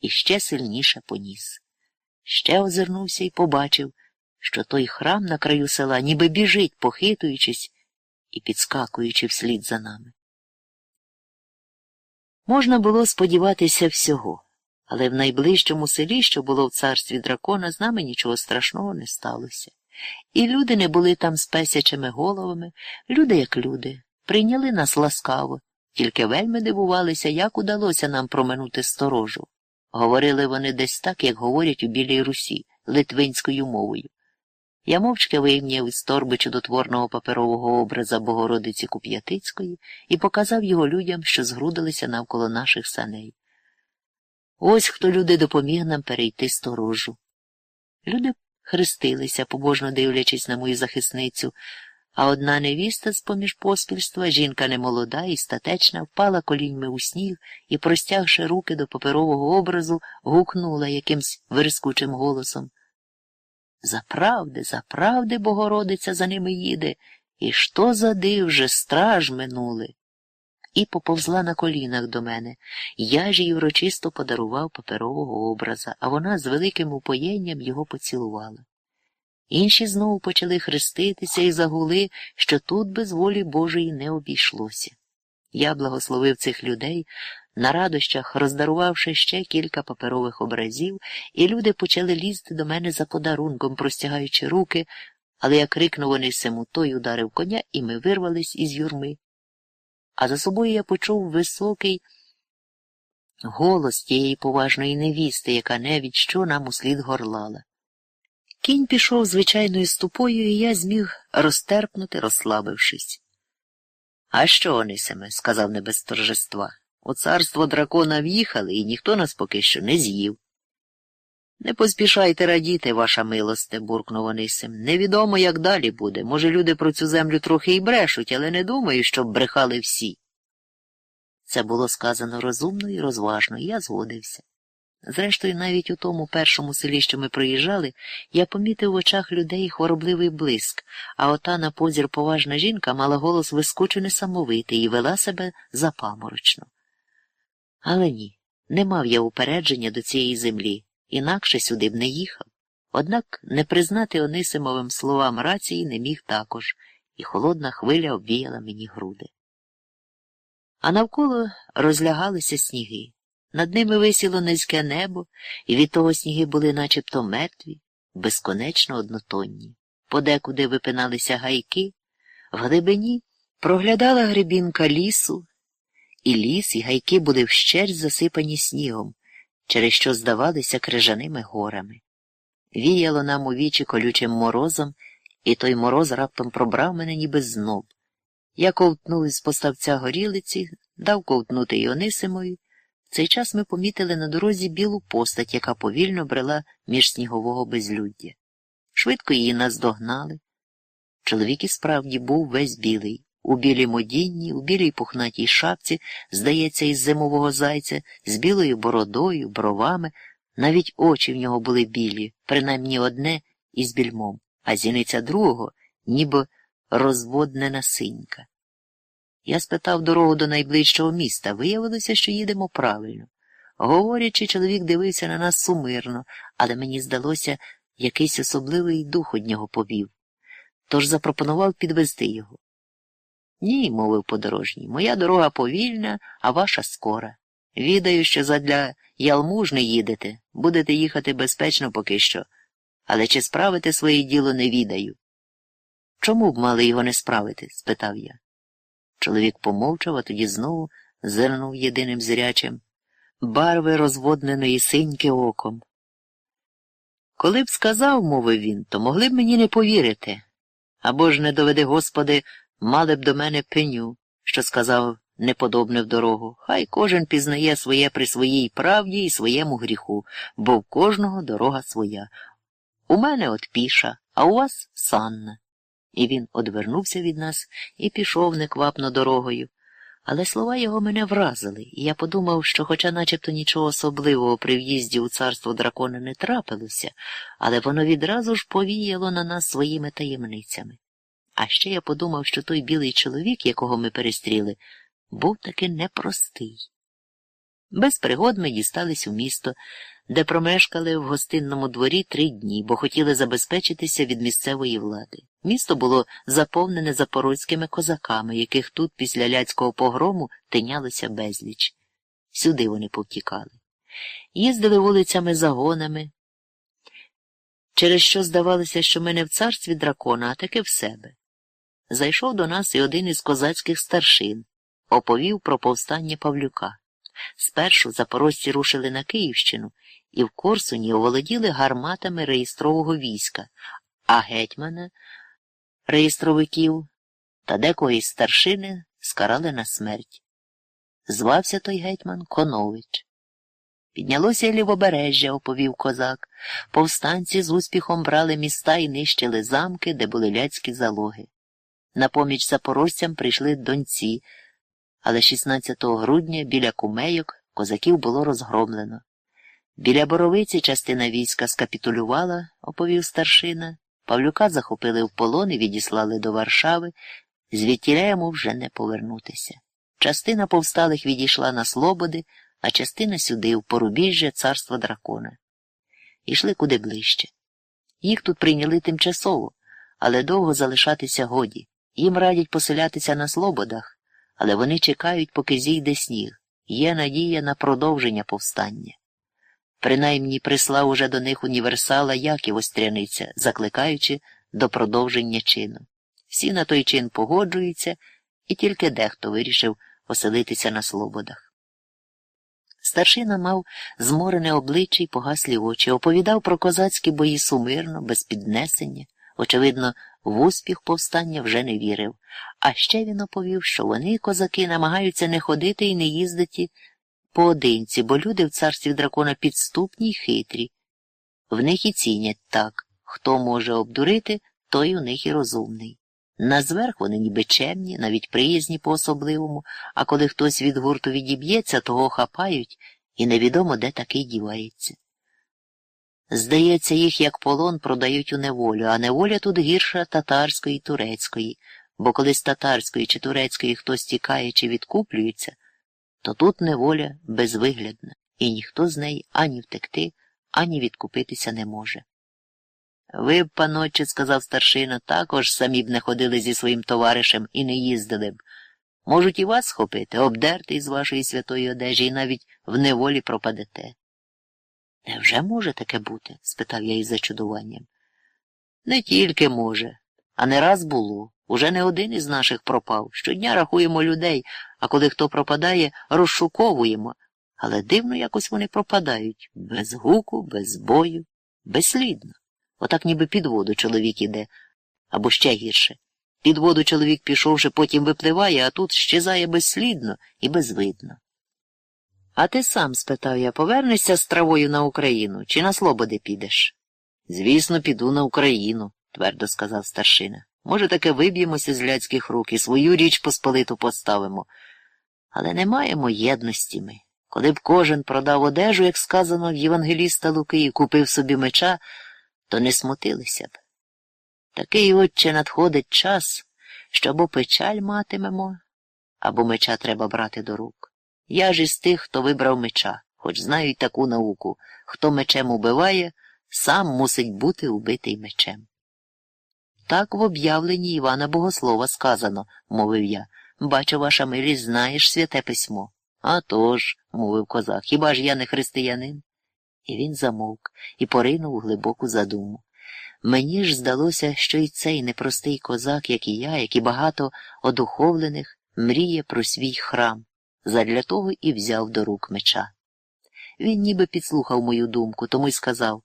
і ще сильніше поніс. Ще озирнувся і побачив, що той храм на краю села ніби біжить, похитуючись і підскакуючи вслід за нами. Можна було сподіватися всього, але в найближчому селі, що було в царстві дракона, з нами нічого страшного не сталося. І люди не були там з песячими головами, люди, як люди, прийняли нас ласкаво, тільки вельми дивувалися, як удалося нам проминути сторожу. Говорили вони десь так, як говорять у Білій Русі, литвинською мовою. Я мовчки вийняв із торби чудотворного паперового образа Богородиці Куп'ятицької і показав його людям, що згрудилися навколо наших саней. Ось хто люди допоміг нам перейти сторожу. Люди хрестилися, побожно дивлячись на мою захисницю, а одна невіста з поміж поспільства, жінка немолода і статечна, впала коліньми у сніг і, простягши руки до паперового образу, гукнула якимсь вирискучим голосом. Заправди, заправди, Богородиця за ними їде, і що за див же страж минули і поповзла на колінах до мене. Я ж їй урочисто подарував паперового образа, а вона з великим упоєнням його поцілувала. Інші знову почали хреститися і загули, що тут без волі Божої не обійшлося. Я благословив цих людей, на радощах роздарувавши ще кілька паперових образів, і люди почали лізти до мене за подарунком, простягаючи руки, але я крикнув вони сему той ударив коня, і ми вирвались із юрми а за собою я почув високий голос тієї поважної невісти, яка не від що нам услід горлала. Кінь пішов звичайною ступою, і я зміг розтерпнути, розслабившись. А що, Онисиме, сказав не без торжества. У царство дракона в'їхали, і ніхто нас поки що не з'їв. Не поспішайте радіти, ваша милосте, буркнув Онисим. Невідомо, як далі буде. Може, люди про цю землю трохи й брешуть, але не думаю, щоб брехали всі. Це було сказано розумно і розважно, і я згодився. Зрештою, навіть у тому першому селі, що ми проїжджали, я помітив в очах людей хворобливий блиск, а ота на позір поважна жінка мала голос вискучу несамовитий і вела себе запаморочно. Але ні, не мав я упередження до цієї землі інакше сюди б не їхав. Однак не признати Онисимовим словам рації не міг також, і холодна хвиля обвіяла мені груди. А навколо розлягалися сніги. Над ними висіло низьке небо, і від того сніги були начебто мертві, безконечно однотонні. Подекуди випиналися гайки, в глибині проглядала грибінка лісу, і ліс, і гайки були вщерть засипані снігом, через що здавалися крижаними горами. Віяло нам у вічі колючим морозом, і той мороз раптом пробрав мене ніби знов. Я ковтнув із поставця горілиці, дав ковтнути й Онисимою. В цей час ми помітили на дорозі білу постать, яка повільно брела між снігового безлюддя. Швидко її наздогнали. Чоловік і справді був весь білий у білій модінні, у білій пухнатій шапці, здається, із зимового зайця, з білою бородою, бровами, навіть очі в нього були білі, принаймні одне із більмом, а зіниця другого, ніби розводнена синька. Я спитав дорогу до найближчого міста. Виявилося, що їдемо правильно. Говорячи, чоловік дивився на нас сумирно, але мені здалося, якийсь особливий дух од нього повів. Тож запропонував підвести його. Ні, мовив подорожній, моя дорога повільна, а ваша скора. Відаю, що задля ялмуж їдете, будете їхати безпечно поки що, але чи справите своє діло не відаю. Чому б мали його не справити? спитав я. Чоловік помовчав, а тоді знову зирнув єдиним зрячим, барви розводненої синьки оком. Коли б сказав, мовив він, то могли б мені не повірити. Або ж не доведи, Господи, мали б до мене пеню, що сказав неподобне в дорогу. Хай кожен пізнає своє при своїй правді і своєму гріху, бо в кожного дорога своя. У мене от піша, а у вас санна. І він одвернувся від нас і пішов неквапно дорогою. Але слова його мене вразили, і я подумав, що, хоча начебто нічого особливого при в'їзді у царство дракона не трапилося, але воно відразу ж повіяло на нас своїми таємницями. А ще я подумав, що той білий чоловік, якого ми перестріли, був таки непростий. Без пригод ми дістались у місто, де промешкали в гостинному дворі три дні, бо хотіли забезпечитися від місцевої влади. Місто було заповнене запорозькими козаками, яких тут після ляцького погрому тинялося безліч. Сюди вони повтікали. Їздили вулицями загонами, через що здавалося, що ми не в царстві дракона, а таки в себе зайшов до нас і один із козацьких старшин, оповів про повстання Павлюка. Спершу запорожці рушили на Київщину і в Корсуні оволоділи гарматами реєстрового війська, а гетьмана, реєстровиків та декого із старшини скарали на смерть. Звався той гетьман Конович. Піднялося лівобережжя, оповів козак. Повстанці з успіхом брали міста і нищили замки, де були ляцькі залоги. На поміч запорожцям прийшли доньці, але 16 грудня біля кумейок козаків було розгромлено. Біля боровиці частина війська скапітулювала, оповів старшина. Павлюка захопили в полон і відіслали до Варшави, звідтіля йому вже не повернутися. Частина повсталих відійшла на Слободи, а частина сюди, в порубіжжя царства дракона. Ішли куди ближче. Їх тут прийняли тимчасово, але довго залишатися годі. Їм радять поселятися на Слободах, але вони чекають, поки зійде сніг. Є надія на продовження повстання. Принаймні прислав уже до них універсала Яків Остряниця, закликаючи до продовження чину. Всі на той чин погоджуються, і тільки дехто вирішив оселитися на Слободах. Старшина мав зморене обличчя й погаслі очі, оповідав про козацькі бої сумирно, без піднесення. Очевидно, в успіх повстання вже не вірив. А ще він оповів, що вони, козаки, намагаються не ходити і не їздити поодинці, бо люди в царстві дракона підступні й хитрі. В них і цінять так хто може обдурити, той у них і розумний. Назверх вони ніби чемні, навіть приязні по особливому, а коли хтось від гурту відіб'ється, того хапають, і невідомо, де такий дівається. Здається, їх як полон продають у неволю, а неволя тут гірша татарської і турецької, бо коли з татарської чи турецької хтось тікає чи відкуплюється, то тут неволя безвиглядна, і ніхто з неї ані втекти, ані відкупитися не може. Ви б, паноче, сказав старшина, також самі б не ходили зі своїм товаришем і не їздили б. Можуть і вас схопити, обдерти із вашої святої одежі і навіть в неволі пропадете. Невже може таке бути? спитав я із зачудуванням. Не тільки може, а не раз було. Уже не один із наших пропав. Щодня рахуємо людей, а коли хто пропадає, розшуковуємо. Але дивно якось вони пропадають без гуку, без бою, безслідно. Отак ніби під воду чоловік іде, або ще гірше. Під воду чоловік пішовши, потім випливає, а тут щезає безслідно і безвидно. А ти сам, спитав я, повернешся з травою на Україну чи на Слободи підеш? Звісно, піду на Україну, твердо сказав старшина. Може, таке виб'ємося з ляцьких рук і свою річ посполиту поставимо. Але не маємо єдності ми. Коли б кожен продав одежу, як сказано в Євангеліста Луки, і купив собі меча, то не смутилися б. Такий, отче, надходить час, що або печаль матимемо, або меча треба брати до рук. Я ж із тих, хто вибрав меча, хоч знаю й таку науку хто мечем убиває, сам мусить бути убитий мечем. Так в об'явленні Івана Богослова сказано, мовив я. Бачу, ваша милість, знаєш святе письмо. «А тож», – мовив козак, хіба ж я не християнин? І він замовк і поринув у глибоку задуму. Мені ж здалося, що і цей непростий козак, як і я, як і багато одуховлених, мріє про свій храм. Задля того і взяв до рук меча. Він ніби підслухав мою думку, тому й сказав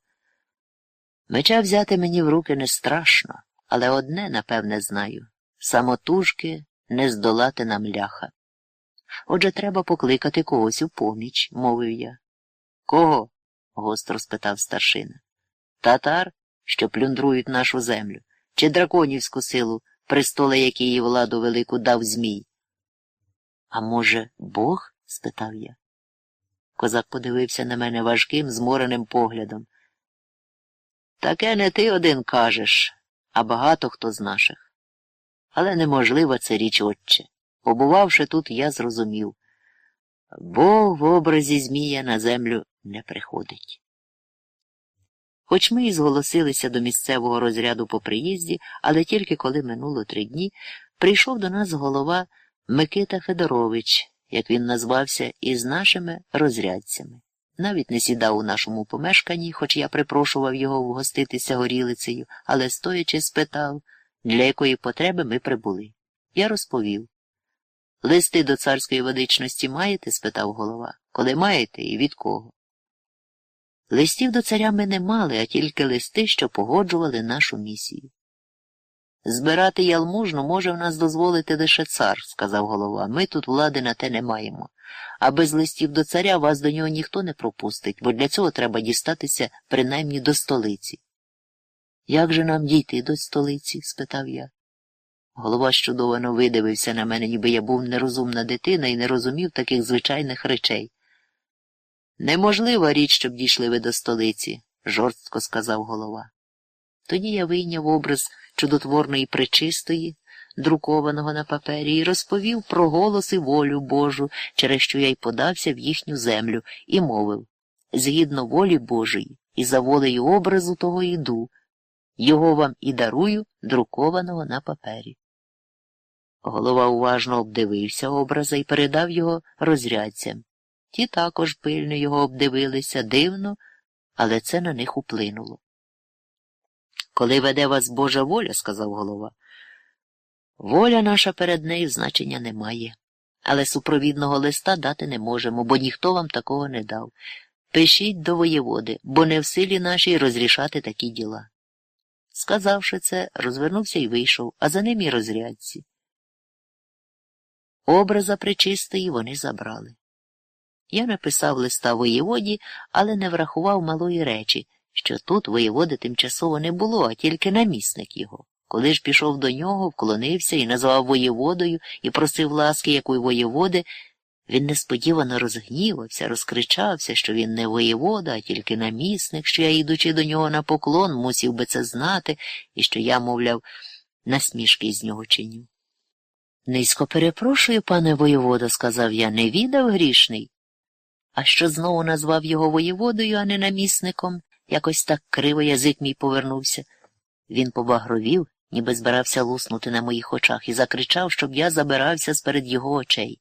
Меча взяти мені в руки не страшно, але одне, напевне, знаю самотужки не здолати нам ляха. Отже, треба покликати когось у поміч, мовив я. Кого? гостро спитав старшина. Татар, що плюндрують нашу землю, чи драконівську силу, престоли якої владу велику дав Змій. А може, Бог? спитав я. Козак подивився на мене важким, змореним поглядом. Таке не ти один кажеш, а багато хто з наших. Але неможлива це річ отче. Побувавши тут, я зрозумів Бог в образі Змія на землю не приходить. Хоч ми і зголосилися до місцевого розряду по приїзді, але тільки коли минуло три дні, прийшов до нас голова Микита Федорович, як він назвався, із нашими розрядцями. Навіть не сідав у нашому помешканні, хоч я припрошував його вгоститися горілицею, але стоячи спитав, для якої потреби ми прибули. Я розповів. Листи до царської водичності маєте? спитав голова. Коли маєте і від кого? Листів до царя ми не мали, а тільки листи, що погоджували нашу місію. Збирати ялмужну може в нас дозволити лише цар, сказав голова. Ми тут влади на те не маємо. а без листів до царя вас до нього ніхто не пропустить, бо для цього треба дістатися принаймні до столиці. Як же нам дійти до столиці? спитав я. Голова щудовано видивився на мене, ніби я був нерозумна дитина і не розумів таких звичайних речей. Неможлива річ, щоб дійшли ви до столиці, жорстко сказав голова. Тоді я вийняв образ чудотворної причистої, друкованого на папері, і розповів про голос і волю Божу, через що я й подався в їхню землю, і мовив згідно волі Божої, і за волею образу того йду, його вам і дарую, друкованого на папері. Голова уважно обдивився образа і передав його розрядцям. Ті також пильно його обдивилися дивно, але це на них уплинуло. Коли веде вас Божа воля, сказав голова, воля наша перед нею значення не має, але супровідного листа дати не можемо, бо ніхто вам такого не дав. Пишіть до воєводи, бо не в силі нашій розрішати такі діла. Сказавши це, розвернувся і вийшов, а за ним і розрядці. Образа причистої вони забрали. Я написав листа воєводі, але не врахував малої речі, що тут воєводи тимчасово не було, а тільки намісник його. Коли ж пішов до нього, вклонився і назвав воєводою і просив ласки, якої воєводи, він несподівано розгнівався, розкричався, що він не воєвода, а тільки намісник, що я, йдучи до нього на поклон, мусів би це знати, і що я, мовляв, насмішки з нього чиню. Низько перепрошую, пане воєвода, сказав я, не відав грішний. А що знову назвав його воєводою, а не намісником, якось так криво язик мій повернувся. Він побагровів, ніби збирався луснути на моїх очах, і закричав, щоб я забирався з перед його очей.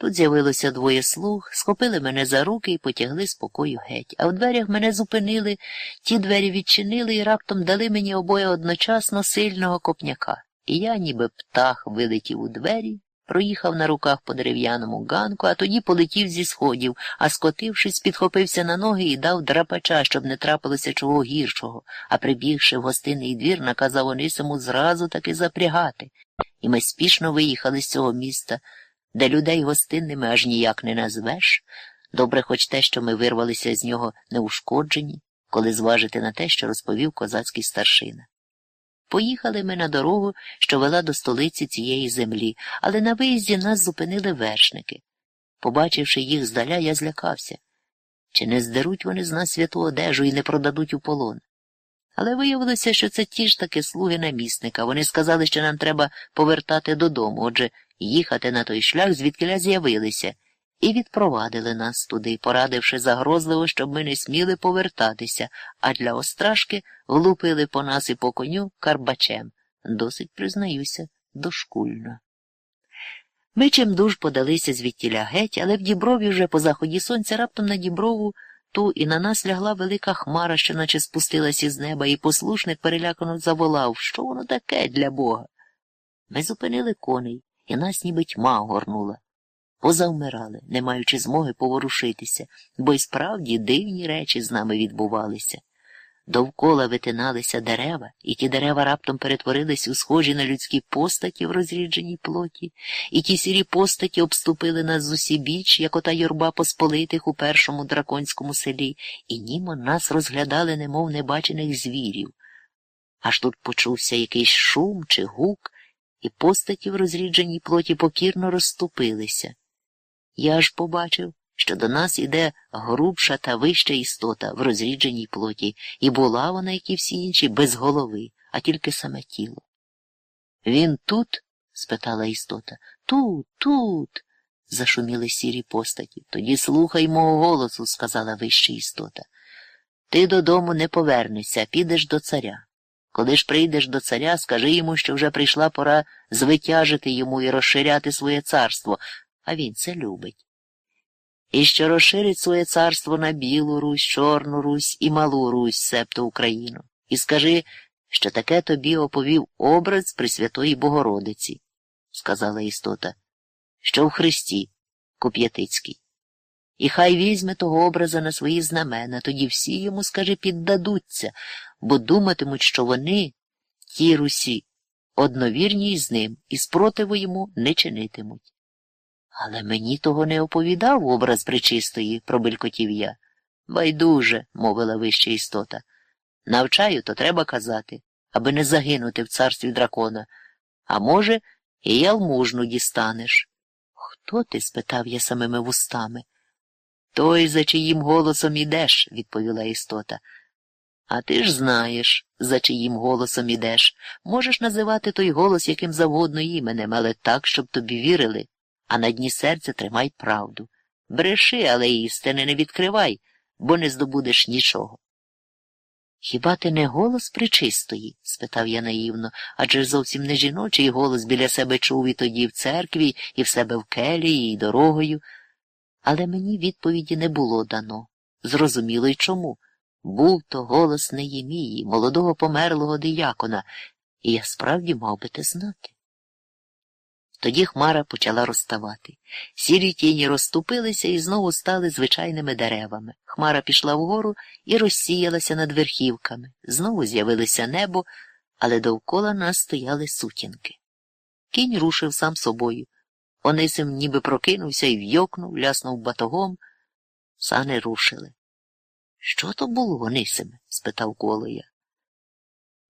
Тут з'явилося двоє слуг, схопили мене за руки і потягли спокою геть, а в дверях мене зупинили, ті двері відчинили і раптом дали мені обоє одночасно сильного копняка. І я, ніби птах, вилетів у двері, проїхав на руках по дерев'яному ганку, а тоді полетів зі сходів, а скотившись, підхопився на ноги і дав драпача, щоб не трапилося чого гіршого, а прибігши в гостинний двір, наказав Онисиму зразу таки запрягати. І ми спішно виїхали з цього міста, де людей гостинними аж ніяк не назвеш. Добре, хоч те, що ми вирвалися з нього неушкоджені, коли зважити на те, що розповів козацький старшина. Поїхали ми на дорогу, що вела до столиці цієї землі, але на виїзді нас зупинили вершники. Побачивши їх здаля, я злякався. Чи не здеруть вони з нас святу одежу і не продадуть у полон? Але виявилося, що це ті ж таки слуги намісника. Вони сказали, що нам треба повертати додому, отже, їхати на той шлях, звідкиля з'явилися, і відпровадили нас туди, порадивши загрозливо, щоб ми не сміли повертатися, а для острашки влупили по нас і по коню карбачем. Досить, признаюся, дошкульно. Ми чимдуж подалися звідтіля геть, але в діброві вже по заході сонця раптом на діброву ту і на нас лягла велика хмара, що наче спустилась із неба, і послушник перелякано заволав, що воно таке для бога. Ми зупинили коней, і нас ніби тьма огорнула позавмирали, не маючи змоги поворушитися, бо й справді дивні речі з нами відбувалися. Довкола витиналися дерева, і ті дерева раптом перетворились у схожі на людські постаті в розрідженій плоті, і ті сірі постаті обступили нас з усі біч, як ота юрба посполитих у першому драконському селі, і німо нас розглядали, немов небачених звірів. Аж тут почувся якийсь шум чи гук, і постаті в розрідженій плоті покірно розступилися. Я аж побачив, що до нас іде грубша та вища істота в розрідженій плоті, і була вона, як і всі інші, без голови, а тільки саме тіло. Він тут? спитала істота. Тут, тут. зашуміли сірі постаті. Тоді слухай мого голосу, сказала вища істота. Ти додому не повернешся, підеш до царя. Коли ж прийдеш до царя, скажи йому, що вже прийшла пора звитяжити йому і розширяти своє царство, а він це любить. І що розширить своє царство на Білу Русь, Чорну Русь і Малу Русь, септо Україну, і скажи, що таке тобі оповів образ Пресвятої Богородиці, сказала істота, що в Христі, Куп'ятицький. І хай візьме того образа на свої знамена, тоді всі йому, скаже, піддадуться, бо думатимуть, що вони, ті русі, одновірні із ним, і спротиву йому не чинитимуть. Але мені того не оповідав образ причистої, пробелькотів я. Байдуже, мовила вища істота. Навчаю, то треба казати, аби не загинути в царстві дракона. А може, і ялмужну дістанеш. Хто ти? спитав я самими вустами. Той, за чиїм голосом ідеш, відповіла істота. А ти ж знаєш, за чиїм голосом ідеш. Можеш називати той голос яким завгодно іменем, але так, щоб тобі вірили, а на дні серця тримай правду. Бреши, але істини не відкривай, бо не здобудеш нічого. Хіба ти не голос причистої? спитав я наївно, адже зовсім не жіночий голос біля себе чув і тоді в церкві, і в себе в келії, і дорогою. Але мені відповіді не було дано. Зрозуміло й чому. Був то голос Неємії, молодого померлого диякона, і я справді мав би те знати. Тоді хмара почала розставати. Сірі тіні розступилися і знову стали звичайними деревами. Хмара пішла вгору і розсіялася над верхівками. Знову з'явилося небо, але довкола нас стояли сутінки. Кінь рушив сам собою. Онисим ніби прокинувся і вйокнув, ляснув батогом. Сани рушили. Що то було, Онисиме? спитав Колоя.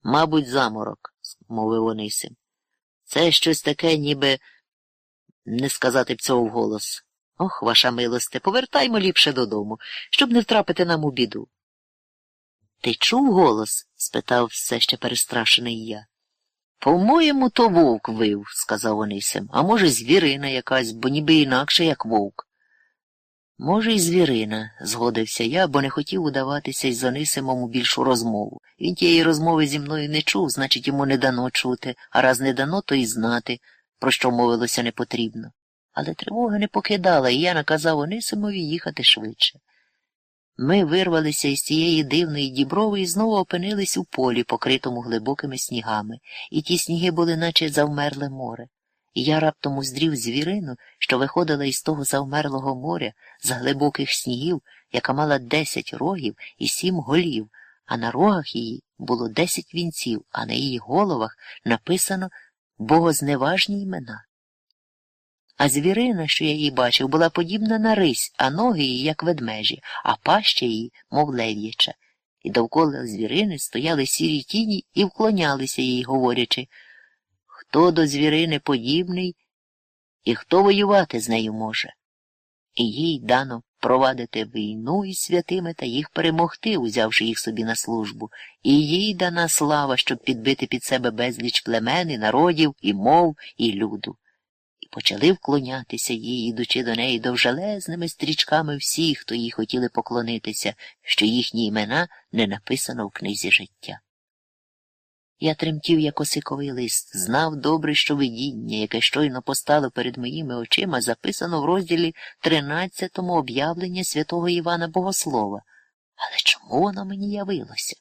Мабуть, заморок, мовив Онисим. Це щось таке, ніби не сказати б цього вголос. Ох, ваша милосте, повертаймо ліпше додому, щоб не втрапити нам у біду. Ти чув голос? спитав все ще перестрашений я. По-моєму, то вовк вив, сказав Онисим, а може, звірина якась, бо ніби інакше, як вовк. Може, й звірина, згодився я, бо не хотів удаватися із Онисимом у більшу розмову. Він тієї розмови зі мною не чув, значить, йому не дано чути, а раз не дано, то й знати, про що мовилося не потрібно. Але тривога не покидала, і я наказав Онисимові їхати швидше. Ми вирвалися із цієї дивної діброви і знову опинились у полі, покритому глибокими снігами, і ті сніги були, наче завмерле море. І я раптом уздрів звірину, що виходила із того завмерлого моря з глибоких снігів, яка мала десять рогів і сім голів, а на рогах її було десять вінців, а на її головах написано богозневажні імена. А звірина, що я її бачив, була подібна на рись, а ноги її, як ведмежі, а паща її, мов лев'яча. І довкола звірини стояли сірі тіні і вклонялися їй, говорячи хто до звірини подібний і хто воювати з нею може. І їй дано провадити війну із святими та їх перемогти, узявши їх собі на службу, і їй дана слава, щоб підбити під себе безліч племен, і народів, і мов, і люду. І почали вклонятися їй, ідучи до неї довжелезними стрічками всі, хто їй хотіли поклонитися, що їхні імена не написано в книзі життя. Я тремтів, як осиковий лист, знав добре, що видіння, яке щойно постало перед моїми очима, записано в розділі тринадцятому об'явлення святого Івана Богослова. Але чому воно мені явилося?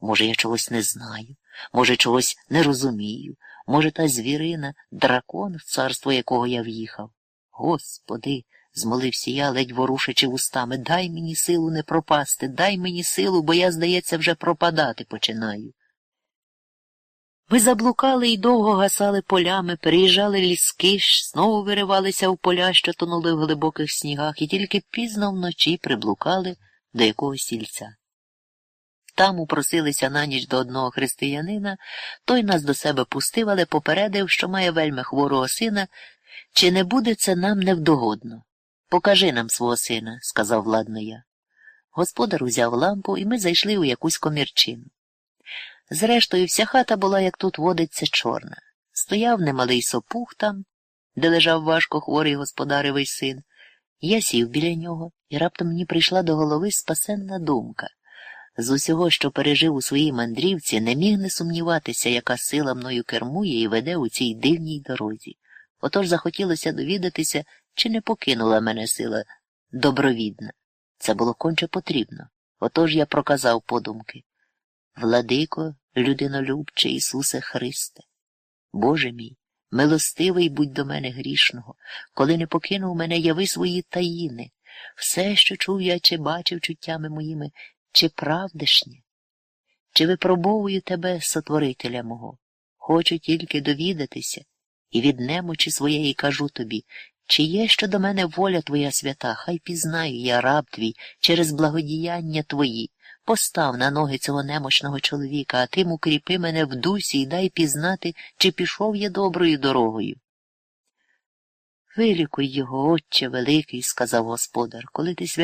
Може, я чогось не знаю, може, чогось не розумію, може, та звірина, дракон, в царство якого я в'їхав. Господи, змолився я, ледь ворушачи вустами, дай мені силу не пропасти, дай мені силу, бо я, здається, вже пропадати починаю. Ми заблукали і довго гасали полями, переїжджали ліски, знову виривалися в поля, що тонули в глибоких снігах, і тільки пізно вночі приблукали до якогось сільця. Там упросилися на ніч до одного християнина, той нас до себе пустив, але попередив, що має вельми хворого сина, чи не буде це нам невдогодно. Покажи нам свого сина, сказав владно я. Господар узяв лампу, і ми зайшли у якусь комірчину. Зрештою, вся хата була, як тут водиться, чорна. Стояв немалий сопух там, де лежав важко хворий господаревий син. Я сів біля нього, і раптом мені прийшла до голови спасенна думка. З усього, що пережив у своїй мандрівці, не міг не сумніватися, яка сила мною кермує і веде у цій дивній дорозі. Отож захотілося довідатися, чи не покинула мене сила добровідна. Це було конче потрібно. Отож я проказав подумки. Владико, людинолюбче Ісусе Христе, Боже мій, милостивий будь до мене грішного, коли не покинув мене, яви свої таїни, все, що чув я, чи бачив чуттями моїми, чи правдишнє, чи випробовую тебе, сотворителя мого, хочу тільки довідатися, і від немочі своєї кажу тобі, Чи є щодо мене воля твоя свята, хай пізнаю я раб твій через благодіяння твої. Постав на ноги цього немощного чоловіка, а тим укріпи мене в дусі і дай пізнати, чи пішов я доброю дорогою. Вилікуй його, отче великий, сказав господар, коли ти священник.